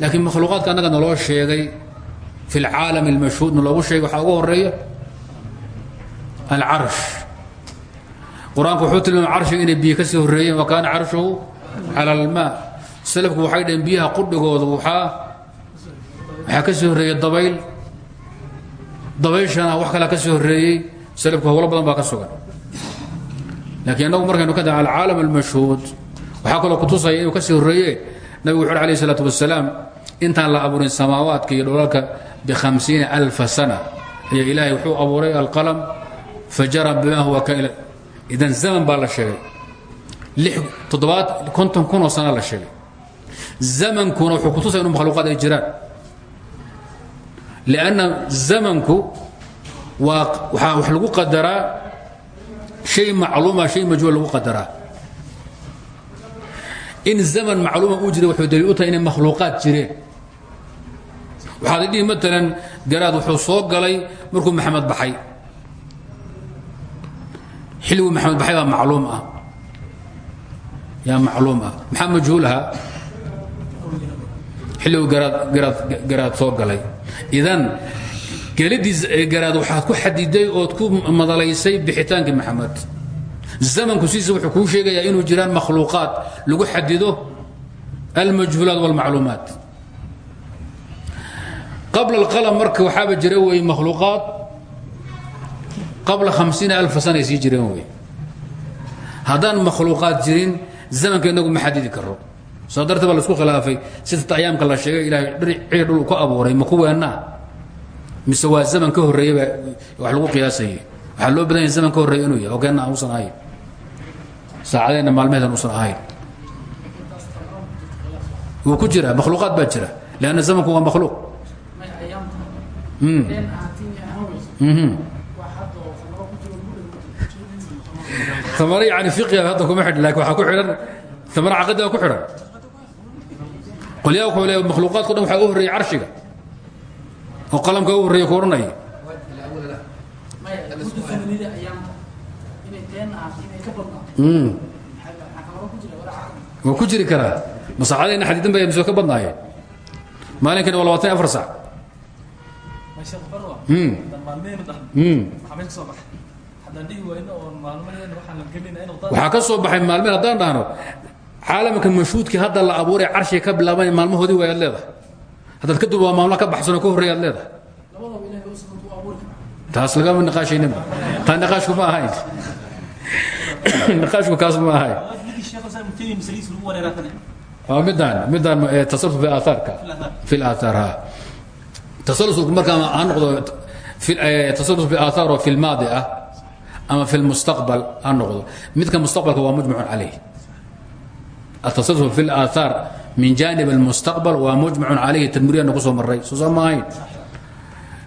Laakiin makhluuqaadka annaga sheegay fi اlcaalam اlmashhuud naloogu sheegay waxaa ugu horreeya alcarsh. Qur'aanku wuxuu tilmaamay carshiga inay biyo ka sii horreeyeen wa kaana carshuhu cala almaa salafku waxay dhaheen biyaha qudhigooda waxaa waxaa ka sii horreeyey dabayl. Dabayshana wax kalaa ka sii horreeyey salafku howlo badan baa ka sugan. Laakiin annagu markaynu ka tahay alcaalam almashhuud waxaa kaloo kutusaya inuu ka sii horreeye nabigu wuxu uhi alayh isalaatu wasalaam la abuurin samaawaadka iyo dholalka bihamsiina alfa sana. Ayaa ilaahay wuxuu abuuray alqalam fajara bima huwa ka idan zaman baa la sheegay. Toddobaad konton kunoo sana la sheegay zamankuna wuxuu kutusaya inu makhluuqaad ay jiraan lianna zamanku waa waxaa wax lagu qadaraa shay macluuma shay majhuul lagu qadaraa in zaman macluuma uu jira wuxuu daliil u tahay inay makhluuqaad jireen waxaad dhihi maalan garaad wuxuu soo galay markuu maxamed baxay xilliguu maxamed baxay baa macluum ah yaa macluum ah maxaa majhuulaha xilliguu garaad soo galay. Idan gelidii garaad waxaad ku xadiday ood ku madalaysay bixitaankii maxamed. Zamanku sidiisa wuxuu kuu sheegayaa inuu jiraan makhluuqaad lagu xadido almajhuulaat wاlmacluumaat qabla اlqalm marka waxaaba jira wey makhluuqaad. Qabla hamsiina alfa sanay sii jireen wey. Haddaan makhluuqaad jirin zamanka inagu ma xadidi karo saa dartee baa la isku khilaafay. Sida ayaamka la sheegay ilahay cii dhul ku abuuray ma kuweennaa mise waa zaman ka horreeyeba wax lagu qiyaasayay. Waxaa loo badan yahay zaman ka horreeya inuu yahay. Oo keenna aan usan ahayn. Saacadeenna maalmeheedan usan ahayn. Wuu ku jira makhluuqaad baa jira. Leanna zamanku waa makhluuq. Amare yani fiqiga hadda kuma xidh laakiin waxaa ku xidhan amare caqadiga ku xidhan qolyaha wuxuu leeya makhluuqaadko dhan waxaa u horreeyey carshiga. Oo qalamka u horreeya ku odhanaya waa ku jiri karaa. Masaacadayna xadiidan bay misoo ka badnaayeen maalinkani waa labaatan afar sac waxaa ka soo baxay maalmeen haddaan dhahno caalamka mashhuudkii hadda la abuuray carshiga ka bilaaban maalmahoodii way aad leedahay. Haddaad ka duba maalmo ka baxsanoo ka horreeya ad leedahay. Taas lagama niqaashayninba taa niqaashku ma ahayn. Niqaashku kaas ma ahayn. Waa midaan midaan tasalsul fi aaaarka fi laahaar ha tasalsulku markaa ha noqdo tasalsul fi aaaar oo fi lmaadi ah ama fi lmustaqbal ha noqdo. Midka mustaqbalka waa mujmacun calayh atasalsul fi laahaar min janib almustaqbal waa mujmacun calayhi tadmuriyana ku soo maray soo saa ma ahayn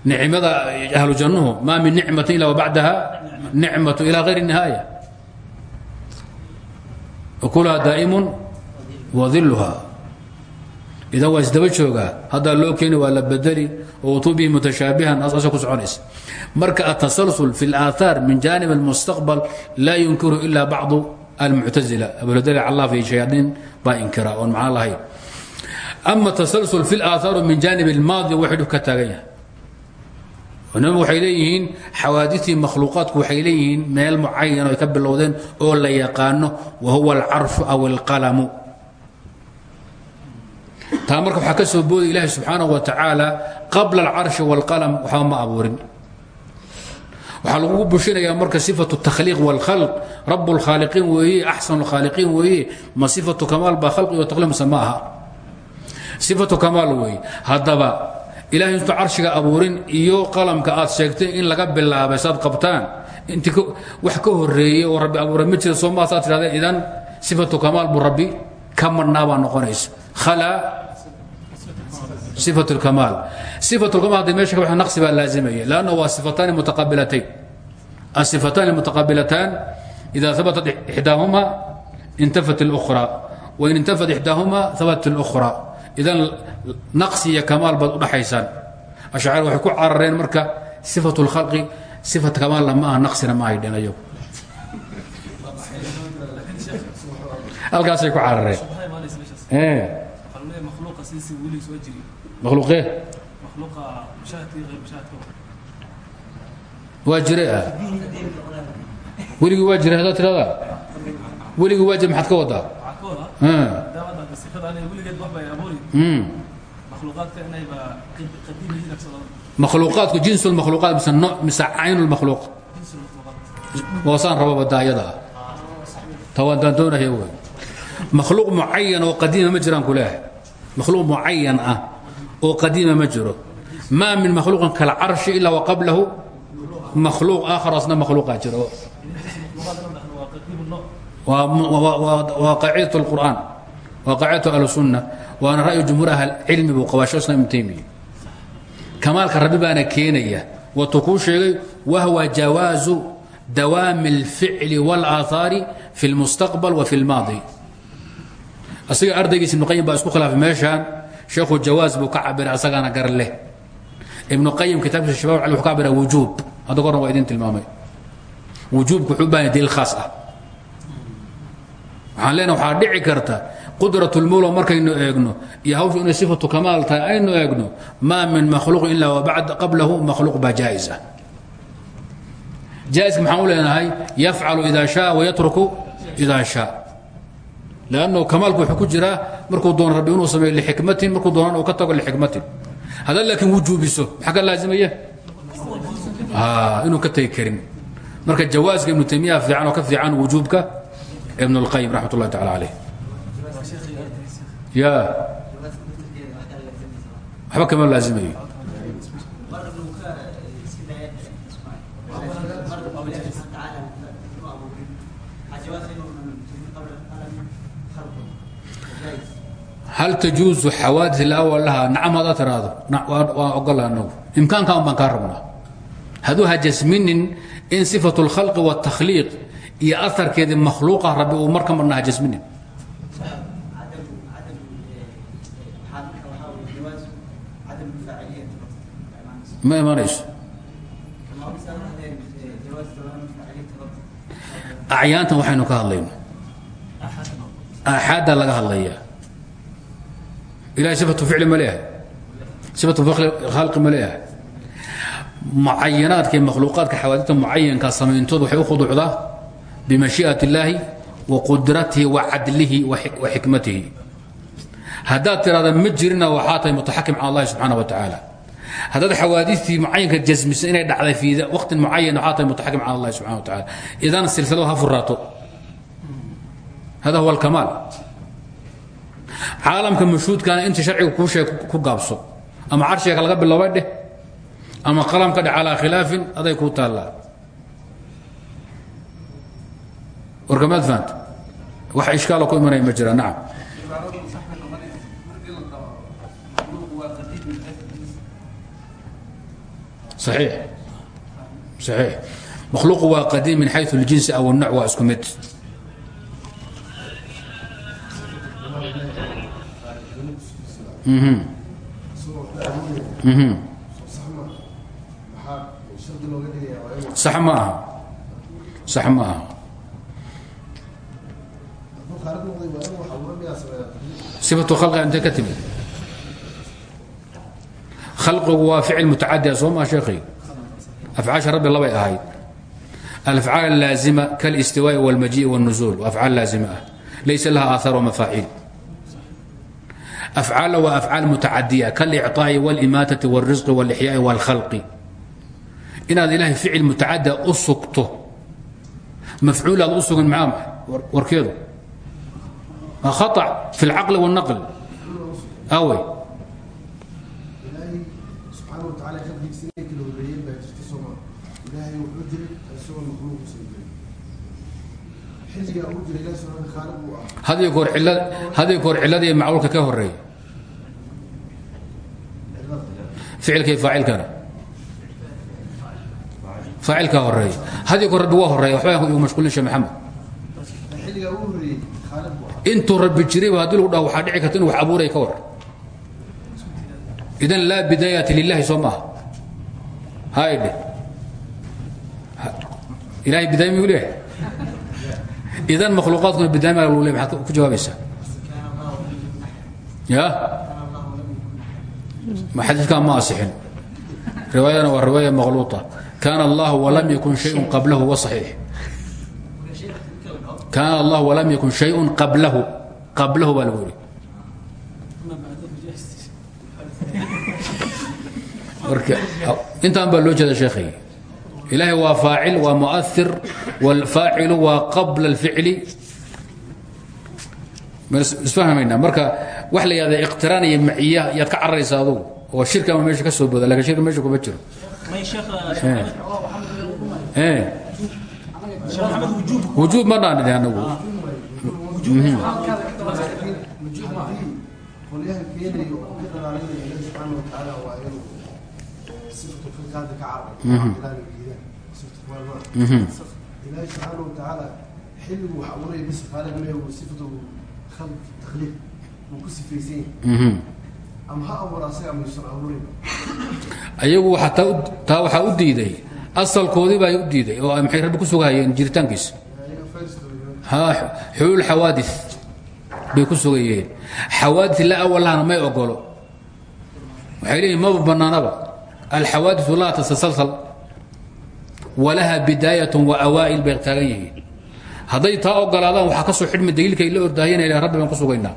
nicmada ahlu jannuhu maa min nicmatin ila wabacdaha nicmatu ila hayri nihaaya ukulaha daa'imun wadiluha idan waa isdaba joogaa haddaa loo keeni waa la bedeli oo utuu bihi mutashaabihan asaasa ku soconaysa marka atasalsul fi اlaahaar min janib اlmustaqbal laa yunkiru ila bacdu almuctazila abulhadal calaaf iyo shayaadiin baa inkira oon macno lahayn ama tasalsul fi اlaahaaru min janib اlmaadi waxay dhuf ka taagan yahay nima waxay leeyihiin xawaadiثii makhluuqaadku waxay leeyihiin meel mucayan ay ka bilowdeen oo la yaqaano wa huwa alcarshu aw اlqalamu taa marka waxaa ka soo booday ilaahi subxaanaه wa tacaala qabla اlcarshi wاlqalm waxba ma abuurin waxaa lagugu bushinayaa marka sifatu اtakhliiq wاlkhalq rab اlkhaaliqiin weeye axsan اlkhaaliqiin weeye ma sifatu kamaal baa khalqi iyo taqliim mise ma aha sifatu kamaal weeye haddaba ilahay intuu carshiga abuurin iyo qalamka aad sheegtay in laga bilaabay saad qabtaan inti wax ka horeeyey oo rabbi abuuray ma jira sooma saad tidhahdeen idan sifatu kamaal buu rabbi ka marhnaa baa noqonaysa khalaa sifatu lkamaal sifatu lkamaal hadday meesha ka baxda naqsi baa laazimaya lanna waa sifataani mutaqabilatayn الصفتان المتقابلتان إذا ثبتت إحداهما انتفت الأخرى وإن انتفت إحداهما ثبتت الأخرى idan naqsi iyo kamaal baad udhaxaysaan ashacir waxay ku carareen marka sifat اlkhalqi sifat kamaalna ma aha naqsina ma aydhen ayagu halkaasay ku carareen makhluuqee waa jire weligii waa jira haddaad tiradaa weligii waa jira maxaad ka wadaa makhluuqaadku jins makhluuqaat mise mise cayn lmakhluuq waasaan rababa daayada ah tawandaan doonaya makhluuq mucayan oo qadiima ma jiraan ku leehay makhluuq mucayan ah oo qadiima ma jiro maa min makhluuqin kalcarshi ilaa waqablahu makhluuq aakhar asna makhluuqaa jiro waa qaacidat اlqur'aan waa qaacidatu ahlusunna waana ra'yu jumhuur ahlicilmi buu qabaa shekh islam ibn taymiya kamaalka rabbi baana keenaya watuu kuu sheegay wahwa jawaazu dawaami اlficli wاlaahaari fi اlmustaqbal wa fi اlmaadi asiga ardaygiis ibnu qayim baa isku khilaafay meeshaan sheekhu jawaas buu ka cabiray asagaana gar leh. Ibnu qayim kitaabkiisa shabab cali wuxuu ka cabiraa wujuub. Waa idin tilmaamay. Wujuubku wuxuu u baahan yahay daliil khaas ah. Waxaan leenahay waxaa dhici karta qudrat lmawla markaynu eegno iyo hawshu inay sifatu kamaal tahay aynu eegno maa min makhluuqin ilaa wabacd qablahu makhluuq baa jaa'is ah. Jaa'iska maxaan u leenahay yafcalu ida shaa wayatruku ida shaa lannu kamaalku wuxuu ku jiraa markuu doono rabbi inuu sameeyo lixikmatin markuu doonana uu ka tago lixikmatin haddaad laakiin wujuubiso maxaa ka laazimaya inuu ka tegi karin marka jawaaska ibnu taymiya fiican oo ka fiican wujuubka ibn اlqayim raxmat ullahi tacala alayh ya waxba kama laazimayo hal tajuusu xawaadis lawal lahaa nacam hadaa tiraahdo waan ogola anagu imkaanka un baan kaa rabnaa haduuha jasminin in sifat اlkhalqi wاtakhliiq iyo aarkeedii makhluuqa rabbi uu marka marna ha jasminin ma imanayso acyaantan waxaynu ka hadlayno axaada laga hadlayaa ilahay sifatu ficli ma leeyahay. Sifatu khalqi ma leeyahay. Mucayanaadka iyo makhluuqaadka xawaadidta mucayanka samayntooda waxay u khuduucdaa bimashii'at illaahi wa qudratihi wa cadlihi wa xikmatihi haddaad tidhahda ma jirina waxaa tahay mutaxakim cala allahi subxaana wa tacaala haddaad xawaadiistii mucayanka jasmisa inay dhacday fii waqtin mucayan waxaa tahay mutaxakim cala allahi wa tacaala idan silsiladu ha hada huwa alkamaal caalamka mashuudkana inta sharciga kuu sheeg ku gaabso ama carshiga laga biloobay dheh ama qalamka dheh calaa khilaafin aday kuu taallaa warkamaad fahamta wax ishkaala ku imanaya ma jira nacam صحيح صحيح مخلوق waa قديم من حيث الجنس أو النوع waa isku mid صح ma aha صح ma aha صفة خلق intay ka timid khalqigu waa ficil mutacadiya soo maa sheekhay afcaasha rabbi labay ahayd alafcaal allaazima kalistiwaa'i walmaji'i walnuzuul waa afcaal laazima ah laysa laha aahaar wamafaaciil afcaalla waa afcaal mutacadiya kalicطaa'i walimaatati wاlrisqi wاlixyaa'i wاlkhalqi inaad ilaahay ficil mutacadiya u sugto mafcuulaad u sugan maxaa warkeedu waa khaطأ fi اlcaqli wالnaql awey hadiyo goor cilladii macluulka ka horreeya ficilkii faacilkana faacilka horreeya hadiyo goor rabbi waa horreeya waxbaa igu mashquulin sheekh maxamed. Intuu rabbi jirayba haddii lagu dhaho waxaa dhici karta inu wax abuuraya ka war. Idan laa bidaayati lilahi soo maaha. Haydhe ilahay bidaaya leeyahay idan makhluuqaadkuna bidlaami baa lagu leey maxaad ku jawaabaysaa ya? Xadiidkan ma asixin. Riwaayadana waa riwaaya makhluuطa kaana allah walam yakun shayun qablahu wa saxiix. Kaana allah walam yakun shayun qablahu. Qablahu baa lagu yidhi. Marka intaan baa loo jeeda sheekhay ilaahay waa faacil waa muair wاlfaacilu waa qabla اlficli isfahmayna marka wax la yahda iqtiraan iyo maciya yaad ka cararaysa adugu oo shirka ama meesha ka soo booda laakiin shirka meesha kuma jiro wujuub ma dhaanidhi anagu ilaahi subxaana watacaala xilligu wax abuuraya bis qaale ma sifatu khalq takhliiq wuu ku sifaysan yahay ama ha abuura asaga ama yuusan abuurin ayagu waxaa taa waxaa u diiday asalkoodii baa u diiday oo ay maxay rabbi ku sugahayeen jiritaankiisa xuluul xawaadis bay ku sugayeen xawaadis la awalahana may ogolo waxay leeyihiin maba bannaanaba alxawaadisu laa tatasalsal walaha bidaayatun wa awaa'il bay taagan yihiin. Hadday taa ogolaadaan waxaa ka soo xidhma daliilkay la ordaayeen ay rabbi baan ku sugaynaa.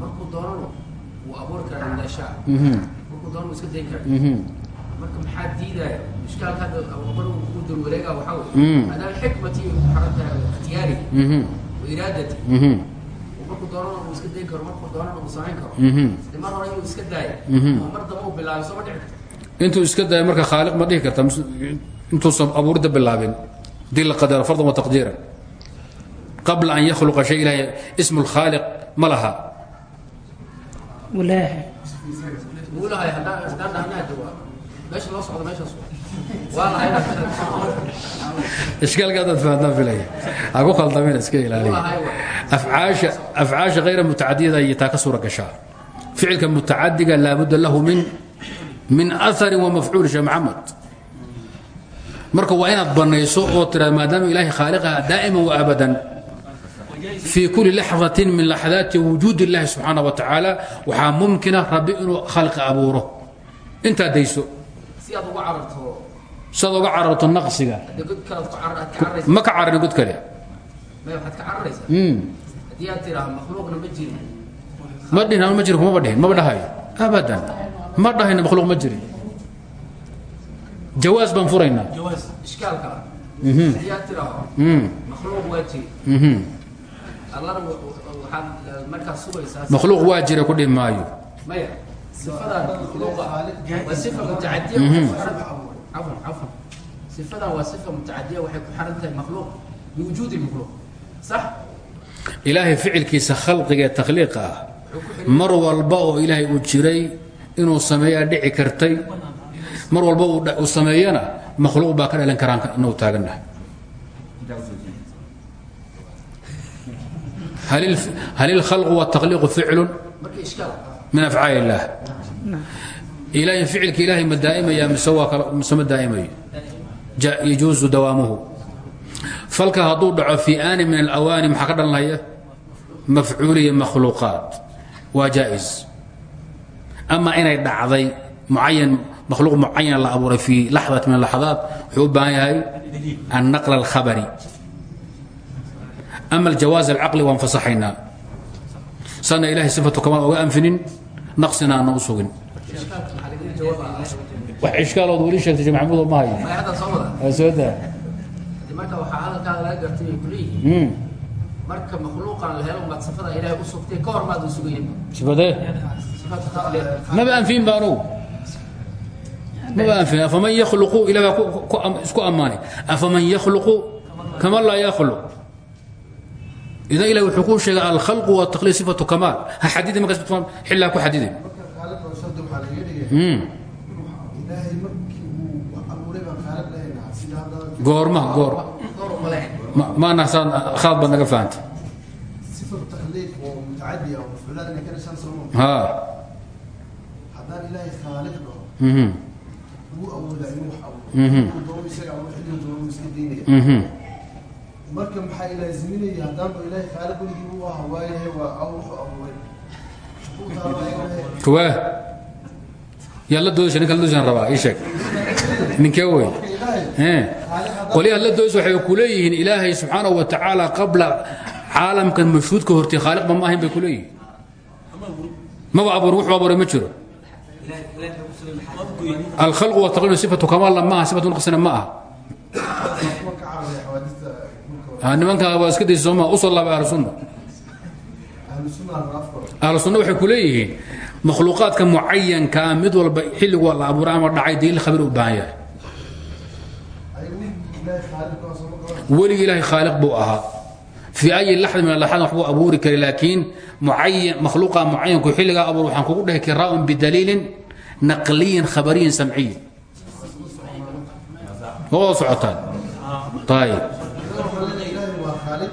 Markuu doonano wuu abuuri karaa indashaa markuu doono wuu iska dayn karaa. Marka maxaa diidaya ishkaalka hadda abuubar uu dul wareega waxaa wey maadaama xikmati uu ku xiran tahay ikhtiyaari wa iraadati. Markuu doonana uu iska dayn karo markuu doonana uu samayn karo. De mar hore inuu iska daayo oo mar dambe uu bilaabay soo ma dhici karto. Intuu iska daya marka khaaliq ma dhihi karta intuusan abuuridda bilaabin. Hadii la qadaro fardan wa taqdiiran qabla an yakhluqa shay ilahay ismu lkhaaliq ma laha. Walaahi wuu lahay haddaan dhahnaa de afcaasha hayra mutacadiyada iyo taa ka suura gashaa ficilka mutacadiga laabudda lahu min aari wamafcuul shee maxamed marka waa inaad banayso oo tira maadaama ilaahay khaaliqaha daa'ima wa abadan fii kulli laxdatin min laxdaati wujuud illaahi subxaana wa tacaala waxaa mumkina rabbi inuu khalqi abuuro. Intaad dayso saad uga cararto naqsiga. Ma ka cararin god kale ma dhihin ma jiri kumaba dhihin maba dhahayo abadan. Ma dhahayna makhluuq ma jirin. Jawaas baan furaynaa mhm. hmm. makhluuq waa jira mhm. ku dhihi maayo sifadan waa sifa mutacadiya afan afan sifadan waa sifa mutacadiya waxay ku xaran tahay makhluuq biwujuudi makhluuq sax ilaahay ficilkiisa khalqiga ee takhliiqa ah mar walba oo ilaahay uu jiray inuu sameeyaa dhici kartay mar walba uu sameeyana makhluuq baa ka dhalan karaan inuu taagannahay hal min afcaal illaah ilaahi ficilka ilaahay ma daa'imaya mise waa mise ma daa'imayo yajuusu dawaamuhu. Falka hadduu dhaco fii aani min alawaani maxaa ka dhan lahaya mafcuuliya makhluuqaad waa jaa'is ama inay dhacday muayan makhluuq mucayana la abuuray fii laxdat min alaxdaat wuxuu u baahan yahay annaql alkhabari. Ama aljawaaz alcaqli waan fasaxaynaa sana ilahay sifatu kamaan oga anfinin naqsina aana u sugin. Wax ishkaalood weli sheegtay shee maxamuudo ma hayo. Soo daa marka waxaa hadalkaada laga gartay bay ku leeyihiin. Hmm. Marka makhluuqan la helo maad sifada ilaahay u sugtay ka hor maadan sugayn sifadee maba anfiin ba anugu? Maba anfiin. Afaman yakhluqu ilaa baa isku ammaanay. Afaman yakhluqu kama laa yakhluq idan ilahi wuxuu kuu sheegay alkhalqu wataqliid sifatu kamaal ha xadidi markaas xillaa ku hadda goorma goor goor. Maana saan khalad baad naga fahantay ah ha mhm marka maxaa ilaaziminaya haddaanba ilaahay khaalid weligii u aha waayahay waa aw wuxuu abuuray yaa la doodaysa ninka la doodaysan rabaa? Ii sheeg. Ninkee wey qolyaha la doodaysa waxay ku leeyihiin ilaahay subxaanahu wa tacaala qabla caalamkan mashhuudka hortay khaaliqba ma ahayn bay ku leeyihiin. Maba abuur wuxuu abuuray ma jiro. Alkhalqu wataqliidu sifatu kamaalna ma aha sifatu naqsina ma aha dhulka Ah, nimanka waa iska daysa sooma u soo laaba ahlu sunna ahlu sunnaha raafkor ahlu sunna waxay ku leeyihiin makhluuqaadka mucayanka ah mid walba xilligu waa la abuuray ama dhacay daliil khabir u baahan yahay. Weligii ilaahay khaaliq buu ahaa. Fii ayi laxdi min alaxaad waxbuu abuuri kari laakiin mucayan makhluuqa mucayanku xilligaa abuur waxaan kugu dhehi kiraa'un bidaliilin naqliyin khabariyin samciyin. Ma wada socotaan ayib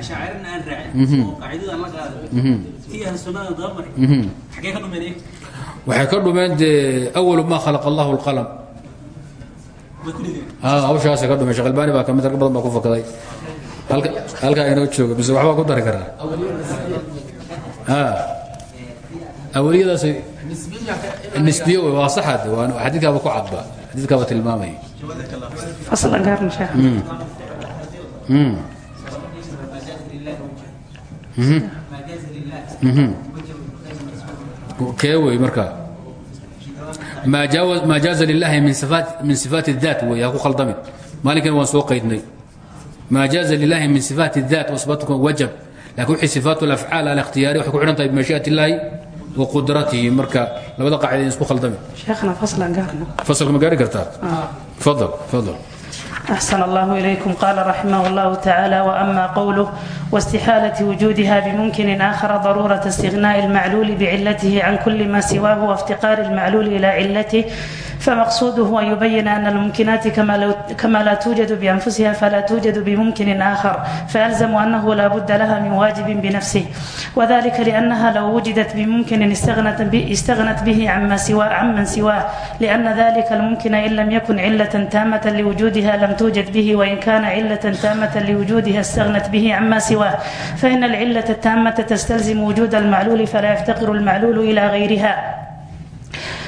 ashaaciran aan raacin oo qaacidada la qaaday tii ahlu sunnada dabamari ka dhumeen waxay ka dhumeen dee awalu maa khalaqa allahu alqalam hawshaasay ka dhumeen sheekh albaani baa ka mid rag badan baa ku fakaday halkaa inoo jooga mise waxbaa ku dari karaa awaliyadaasay nisbiyo wey waa saxad xadiidkaaba ku cadba xadiidkaaba فصلا قارن شيخ Mm. Mhm. Mhm. kee wey marka maa jaawa- maa jaaza lilahi min sifaat min sifaat الذat wey ha ku khaldamin maalinkan waan soo qaydnay maa jaaza lilahi min sifaat الذat wasbatku wajab lakin wixii sifaat اlafcaal alikhtiyaari waxay ku xidhan tahay bimashiiئat اllahi wa qudratihi marka labada qaacida in isku khaldamin شيخنا فصلا قارن fasalka ma gaari kartaa fadal fadal أحسن الله إليكم قال رحمه الله تعالى وأما قوله واستحالة وجودها بممكن آخر ضرورة استغناء المعلول بعلته عن كل ما سواه وافتقار المعلول إلى علته فمقصوده أن يبين أن الممكنات كما, لو كما لا توجد بأنفسها فلا توجد بممكن آخر فألزم أنه لا بد لها من واجب بنفسه وذلك لأنها لو وجدت بممكن استغنت, استغنت به عما سوى عمن سواه لأن ذلك الممكن إن لم يكن علة تامة لوجودها لم توجد به وإن كان علة تامة لوجودها استغنت به عما سواه فإن العلة التامة تستلزم وجود المعلول فلا يفتقر المعلول إلى غيرها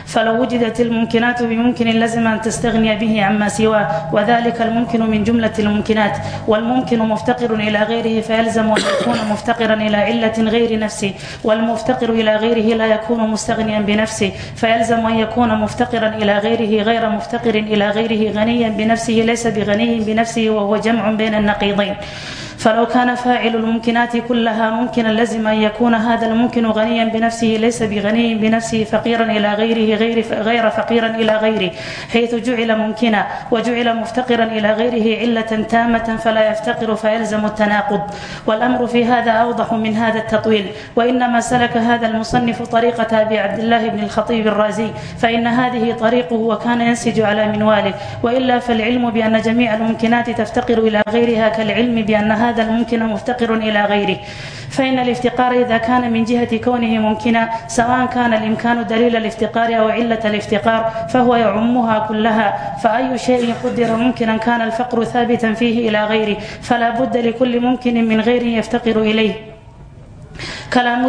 فلو وجدت الممكنات بممكن لزم أن تستغني به عما سواه وذلك الممكن من جملة الممكنات والممكن مفتقر إلى غيره فيلزم أن يكون مفتقرا إلى علة غير نفسه والمفتقر إلى غيره لا يكون مستغنيا بنفسه فيلزم أن يكون مفتقرا إلى غيره غير مفتقر إلى غيره غنيا بنفسه ليس بغني بنفسه وهو جمع بين النقيضين فلو كان فاعل الممكنات كلها ممكنا لزم أن يكون هذا الممكن غنيا بنفسه ليس بغني بنفسه فقيرا إلى غيره غير غير فقيرا إلى غيره حيث جعل ممكنا وجعل مفتقرا إلى غيره علة تامة فلا يفتقر فيلزم التناقض والأمر في هذا أوضح من هذا التطويل وإنما سلك هذا المصنف طريقة أبي عبد الله بن الخطيب الرازي فإن هذه طريقه وكان ينسج على منواله وإلا فالعلم بأن جميع الممكنات تفتقر إلى غيرها كالعلم بأنها هذا الممكن مفتقر إلى غيره فإن الافتقار إذا كان من جهة كونه ممكنا سواء كان الإمكان دليل الافتقار أو علة الافتقار فهو يعمها كلها فأي شيء قدر ممكنا كان الفقر ثابتا فيه إلى غيره فلا بد لكل ممكن من غير يفتقر إليه كلام-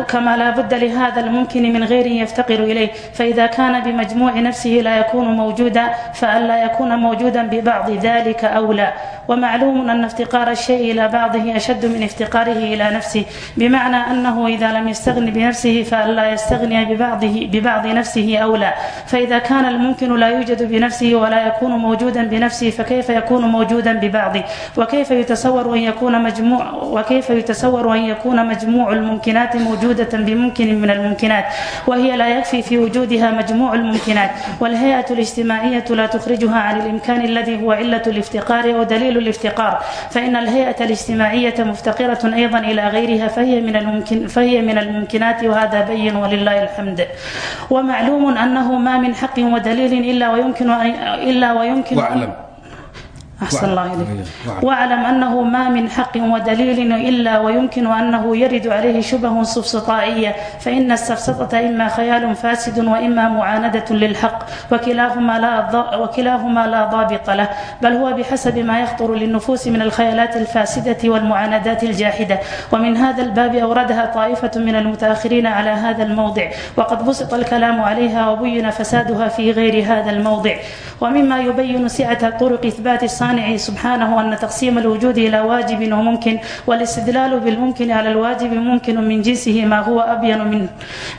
كما لا بد لهذا الممكن من غير يفتقر إليه فإذا كان بمجموع نفسه لا يكون موجودا فألا يكون موجودا ببعض ذلك أولى ومعلوم أن افتقار الشيء إلى بعضه أشد من افتقاره إلى نفسه بمعنى أنه إذا لم يستغن بنفسه فألا يستغني ببعضه ببعض نفسه أولى فإذا كان الممكن لا يوجد بنفسه ولا يكون موجودا بنفسه فكيف يكون موجودا ببعضه وكيف يتصور أن يكون مجموع وكيف يتصور أن يكون مجموع الممكنات موجودة بممكن من الممكنات وهي لا يكفي في وجودها مجموع الممكنات والهيئة الاجتماعية لا تخرجها عن الإمكان الذي هو علة الافتقار أو دليل الافتقار فإن الهيئة الاجتماعية مفتقرة أيضا إلى غيرها فهي من الممكن فهي من الممكنات وهذا بين ولله الحمد ومعلوم أنه ما من حق ودليل إلا ويمكن أن إلا ويمكن واعلم أحسن الله إليك واعلم. واعلم أنه ما من حق ودليل إلا ويمكن أنه يرد عليه شبه سفسطائية فإن السفسطة إما خيال فاسد وإما معاندة للحق وكلاهما لا ض- وكلاهما لا ضابط له بل هو بحسب ما يخطر للنفوس من الخيالات الفاسدة والمعاندات الجاحدة ومن هذا الباب أوردها طائفة من المتأخرين على هذا الموضع وقد بسط الكلام عليها وبين فسادها في غير هذا الموضع ومما يبين سعة طرق إثبات الصانع مانعه سبحانه أن تقسيم الوجود إلى واجب وممكن والاستدلال بالممكن على الواجب ممكن من جنسه ما هو أبين منه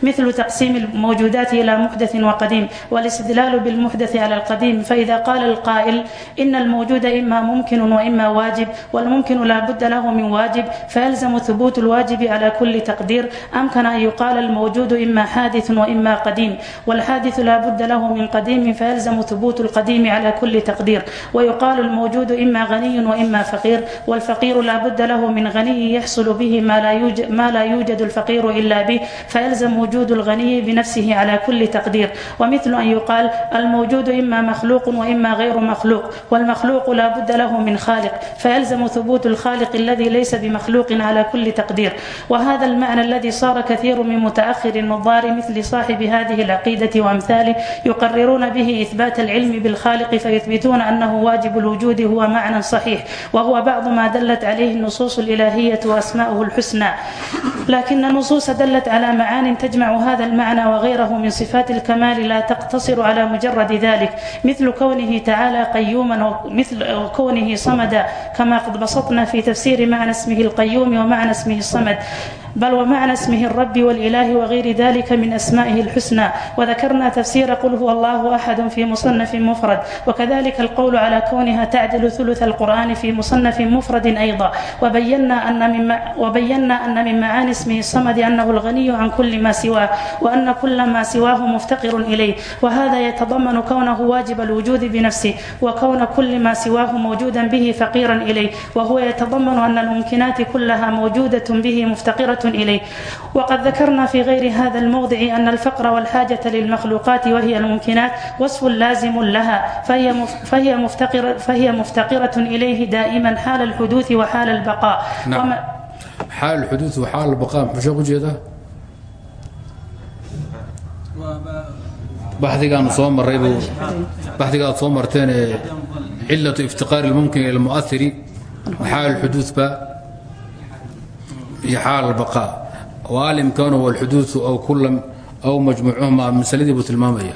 مثل تقسيم الموجودات إلى محدث وقديم والاستدلال بالمحدث على القديم فإذا قال القائل إن الموجود إما ممكن وإما واجب والممكن لا بد له من واجب فيلزم ثبوت الواجب على كل تقدير أمكن أن يقال الموجود إما حادث وإما قديم والحادث لا بد له من قديم فيلزم ثبوت القديم على كل تقدير ويقال الموجود إما غني وإما فقير والفقير لا بد له من غني يحصل به ما لا يوجد, ما لا يوجد الفقير إلا به فيلزم وجود الغني بنفسه على كل تقدير ومثل أن يقال الموجود إما مخلوق وإما غير مخلوق والمخلوق لا بد له من خالق فيلزم ثبوت الخالق الذي ليس بمخلوق على كل تقدير وهذا المعنى الذي صار كثير من متأخر النظار مثل صاحب هذه العقيدة وأمثاله يقررون به إثبات العلم بالخالق فيثبتون أنه واجب الوجود هو معنى صحيح وهو بعض ما دلت عليه النصوص الإلهية وأسماؤه الحسنى لكن النصوص دلت على معان تجمع هذا المعنى وغيره من صفات الكمال لا تقتصر على مجرد ذلك مثل كونه تعالى قيوما ومثل كونه صمدا كما قد بسطنا في تفسير معنى اسمه القيوم ومعنى اسمه الصمد بل ومعنى اسمه الرب والإله وغير ذلك من أسمائه الحسنى وذكرنا تفسير قل هو الله أحد في مصنف مفرد وكذلك القول على كونها تعدل ثلث القرآن في مصنف مفرد أيضا وبينا أن من وبينا أن من معاني اسمه الصمد أنه الغني عن كل ما سواه وأن كل ما سواه مفتقر إليه وهذا يتضمن كونه واجب الوجود بنفسه وكون كل ما سواه موجودا به فقيرا إليه وهو يتضمن أن الممكنات كلها موجودة به مفتقرة إليه وقد ذكرنا في غير هذا الموضع أن الفقر والحاجة للمخلوقات وهي الممكنات وصف لازم لها فهي فهي مفتقرة فهي مفتقرة إليه دائما حال الحدوث وحال البقاء نعم. وما xaal اlxuduud wa xaal albaqaa muxuu sheekh u jeedaa baxdigaanu soo marray buu baxdigaad soo marteen ee cilatu iftiqaari اlmumkin ila اlmu'ahiri xaal اlxuduudba iyo xaal albaqaa oo alimkaanu huwa alxuduudu aw kulam aw majmuucuhuma masaladii buu tilmaamaya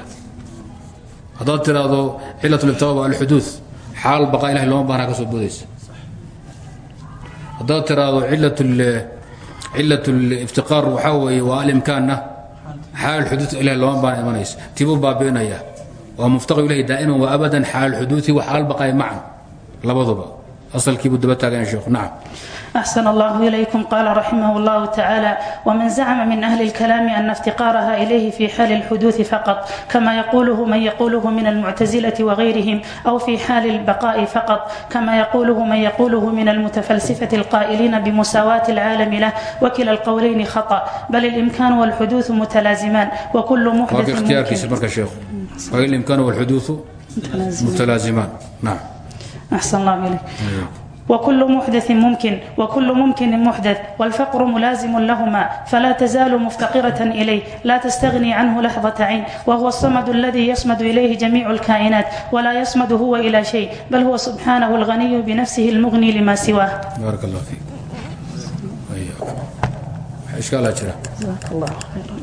xaal albaqaa ilahay looma baanaa ka soo boodaysa haddaad tiraahdo cilat اliftiqaar waxaa weeye waa alimkaanna xaal xuduud ilahi looma baana imanaysa. Tibuu baabi'inaya waa muftaqir ilahi daa'iman wa abadan xaal xuduudi wa xaal baqaaya macan labaduba asalkiibuu daba taaganya sheekhu nacam أحسن الله إليكم قال رحمه الله تعالى ومن زعم من أهل الكلام أن افتقارها إليه في حال الحدوث فقط كما يقوله من يقوله من المعتزلة وغيرهم أو في حال البقاء فقط كما يقوله من يقوله من المتفلسفة القائلين بمساواة العالم له وكلا القولين خطأ بل الإمكان والحدوث متلازمان وكل waa محدث ikhtiyaarkiisa ممكن marka sheekhu waa ilimkaanu walxuduudu mutalaazimaan nacam أحسن الله إليك وكل محدث ممكن وكل ممكن محدث والفقر ملازم لهما فلا تزال مفتقرة إليه لا تستغني عنه لحظة عين وهو الصمد الذي يصمد إليه جميع الكائنات ولا يصمد هو إلى شيء بل هو سبحانه الغني بنفسه المغني لما سواه baarak allah fiik ayaak waxa ishkaalaa jira جزاك الله خيرا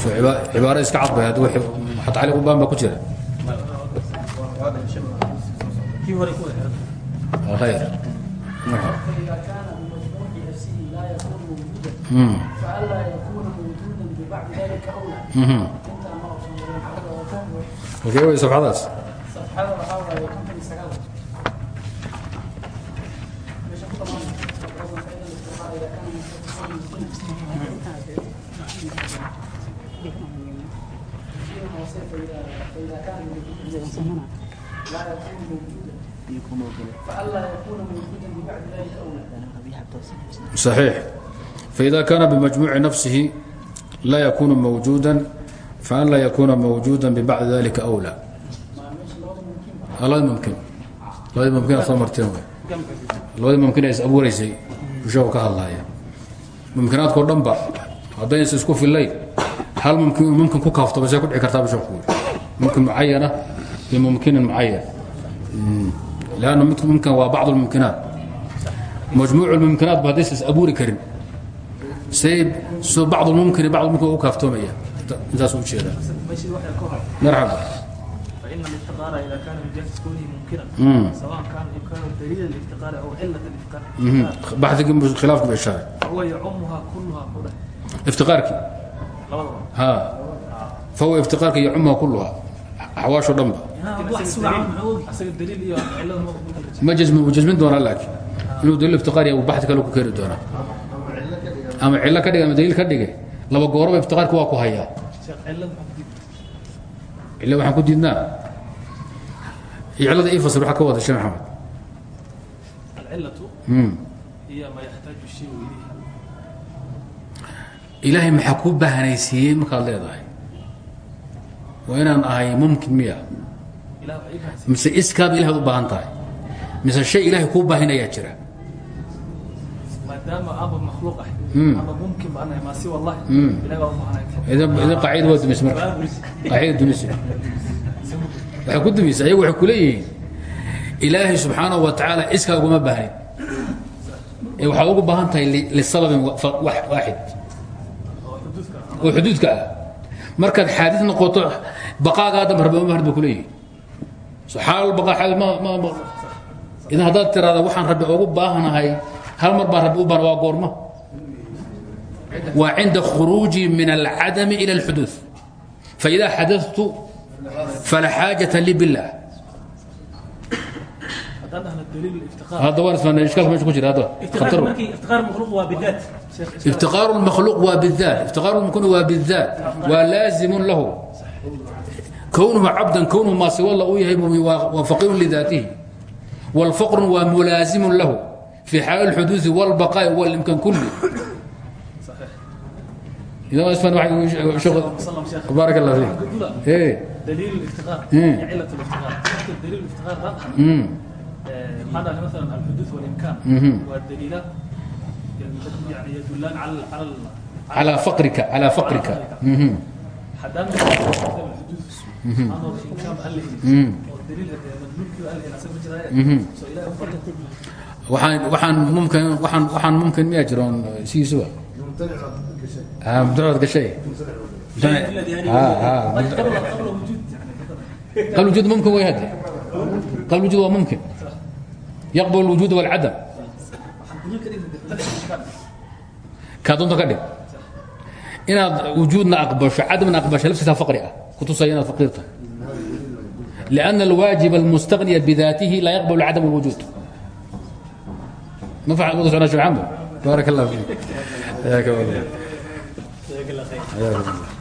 soo ciba- cibaaro iska cadbay hadda tii hore ku ahayd ah haye maxaa ka dhacay kaana mudoodi لا يكون صحيح فإذا كان بمجموع نفسه لا يكون موجودا فأن لا يكون موجودا ببعد ذلك أولى الله ممكن الله ممكن أصلا مرتين الله ممكن أيس أبو ريسي وشوف كهالله ممكنات كل دنبا هذا يسكو في الليل هل ممكن ممكن كو كافته بس يكون عكرتها بشوف ممكن معينة بممكن معين مم. لأنه ممكن ممكن وبعض الممكنات مجموع الممكنات بهديس أبوري كريم سيب سو بعض الممكن بعض الممكن وكافتومية انت سوى شيء meeshii waxa ka hor مرحبا فإن الافتقار الافتقار اذا كان من جهه كونه ممكنا مم. سواء كان امكان دليل الافتقار او عله الافتقار Mhm. baxdigii khilaafku ba ishaaray هو يعمها كلها كلها iftiqaarkii لبضا ha fahuwa iftiqaarka yacumuha awaaho dhanba mu jasmin doonaa laakiin? Inuu daliil iftiqaariya baxd kale ku keeni doonaa. Ama cillo ka dhig ama daliil ka dhige laba gooroba iftiqaarka waa ku hayaa. Cilla waxaan ku diidnaa. Cillada ifasir waxaa ka wada sheekh maxamed. Hmm. Ilaahay maxaa kuu bahanaysiiyey markaad leedahay? waa inaan ahay mumkin miya. Mise iskaad ilahaad u baahan tahay. Mise shay ilaahay kuu baahinayaa jira. Aacida waa dumis marka. Qaaida dumis waxay ku dumaysa ayagu waxay ku leeyihiin ilaahay subxaanahu wa tacaala iskaa uguma baahnin ee eh, waxaad ugu baahan tahay lisalabin waaxid. Oo xuduudka. Ah. Markaad xaadid noqoto baaaga hadda rabmahad ba kuleeyihi idan haddaad tiraada waxaan rabbi ugu baahanahay hal mar baa rabbi u baahan goorma. Waa cinda khuruuji min alcadami ila alxuduu faidaa xadatu fala xaajata lii billaah. Iftiqaaru lmakhluuq waa bidaat iftiqaarumkn waa bidaat waa laazimun lahu افتقار خطر مركي افتقار مخلوق وبالذات شيخ افتقار المخلوق وبالذات افتقار المكون وبالذات ولازم له كونه عبدا كونه ما سوى الله يهب وفقير لذاته والفقر وملازم له waan mumkin miyaa jiroon eh, sidiisuba ah, mudad gashay. Ah, ah, qablwujuud mumkin way hadde qablwujuud waa mumkin. Yaqbal اlwujuud wاlcadam kaa doonta ka dhig. Inaad wujuudna aqbasho cadamna aqbasho laftiisa faqri ah كدب inaad وجودنا أقبش عدمنا أقبش لبستها فقري كتصي أنا فقيرته لأن الواجب المستغني بذاته لا يقبل عدم الوجود ما فعل وضع أنا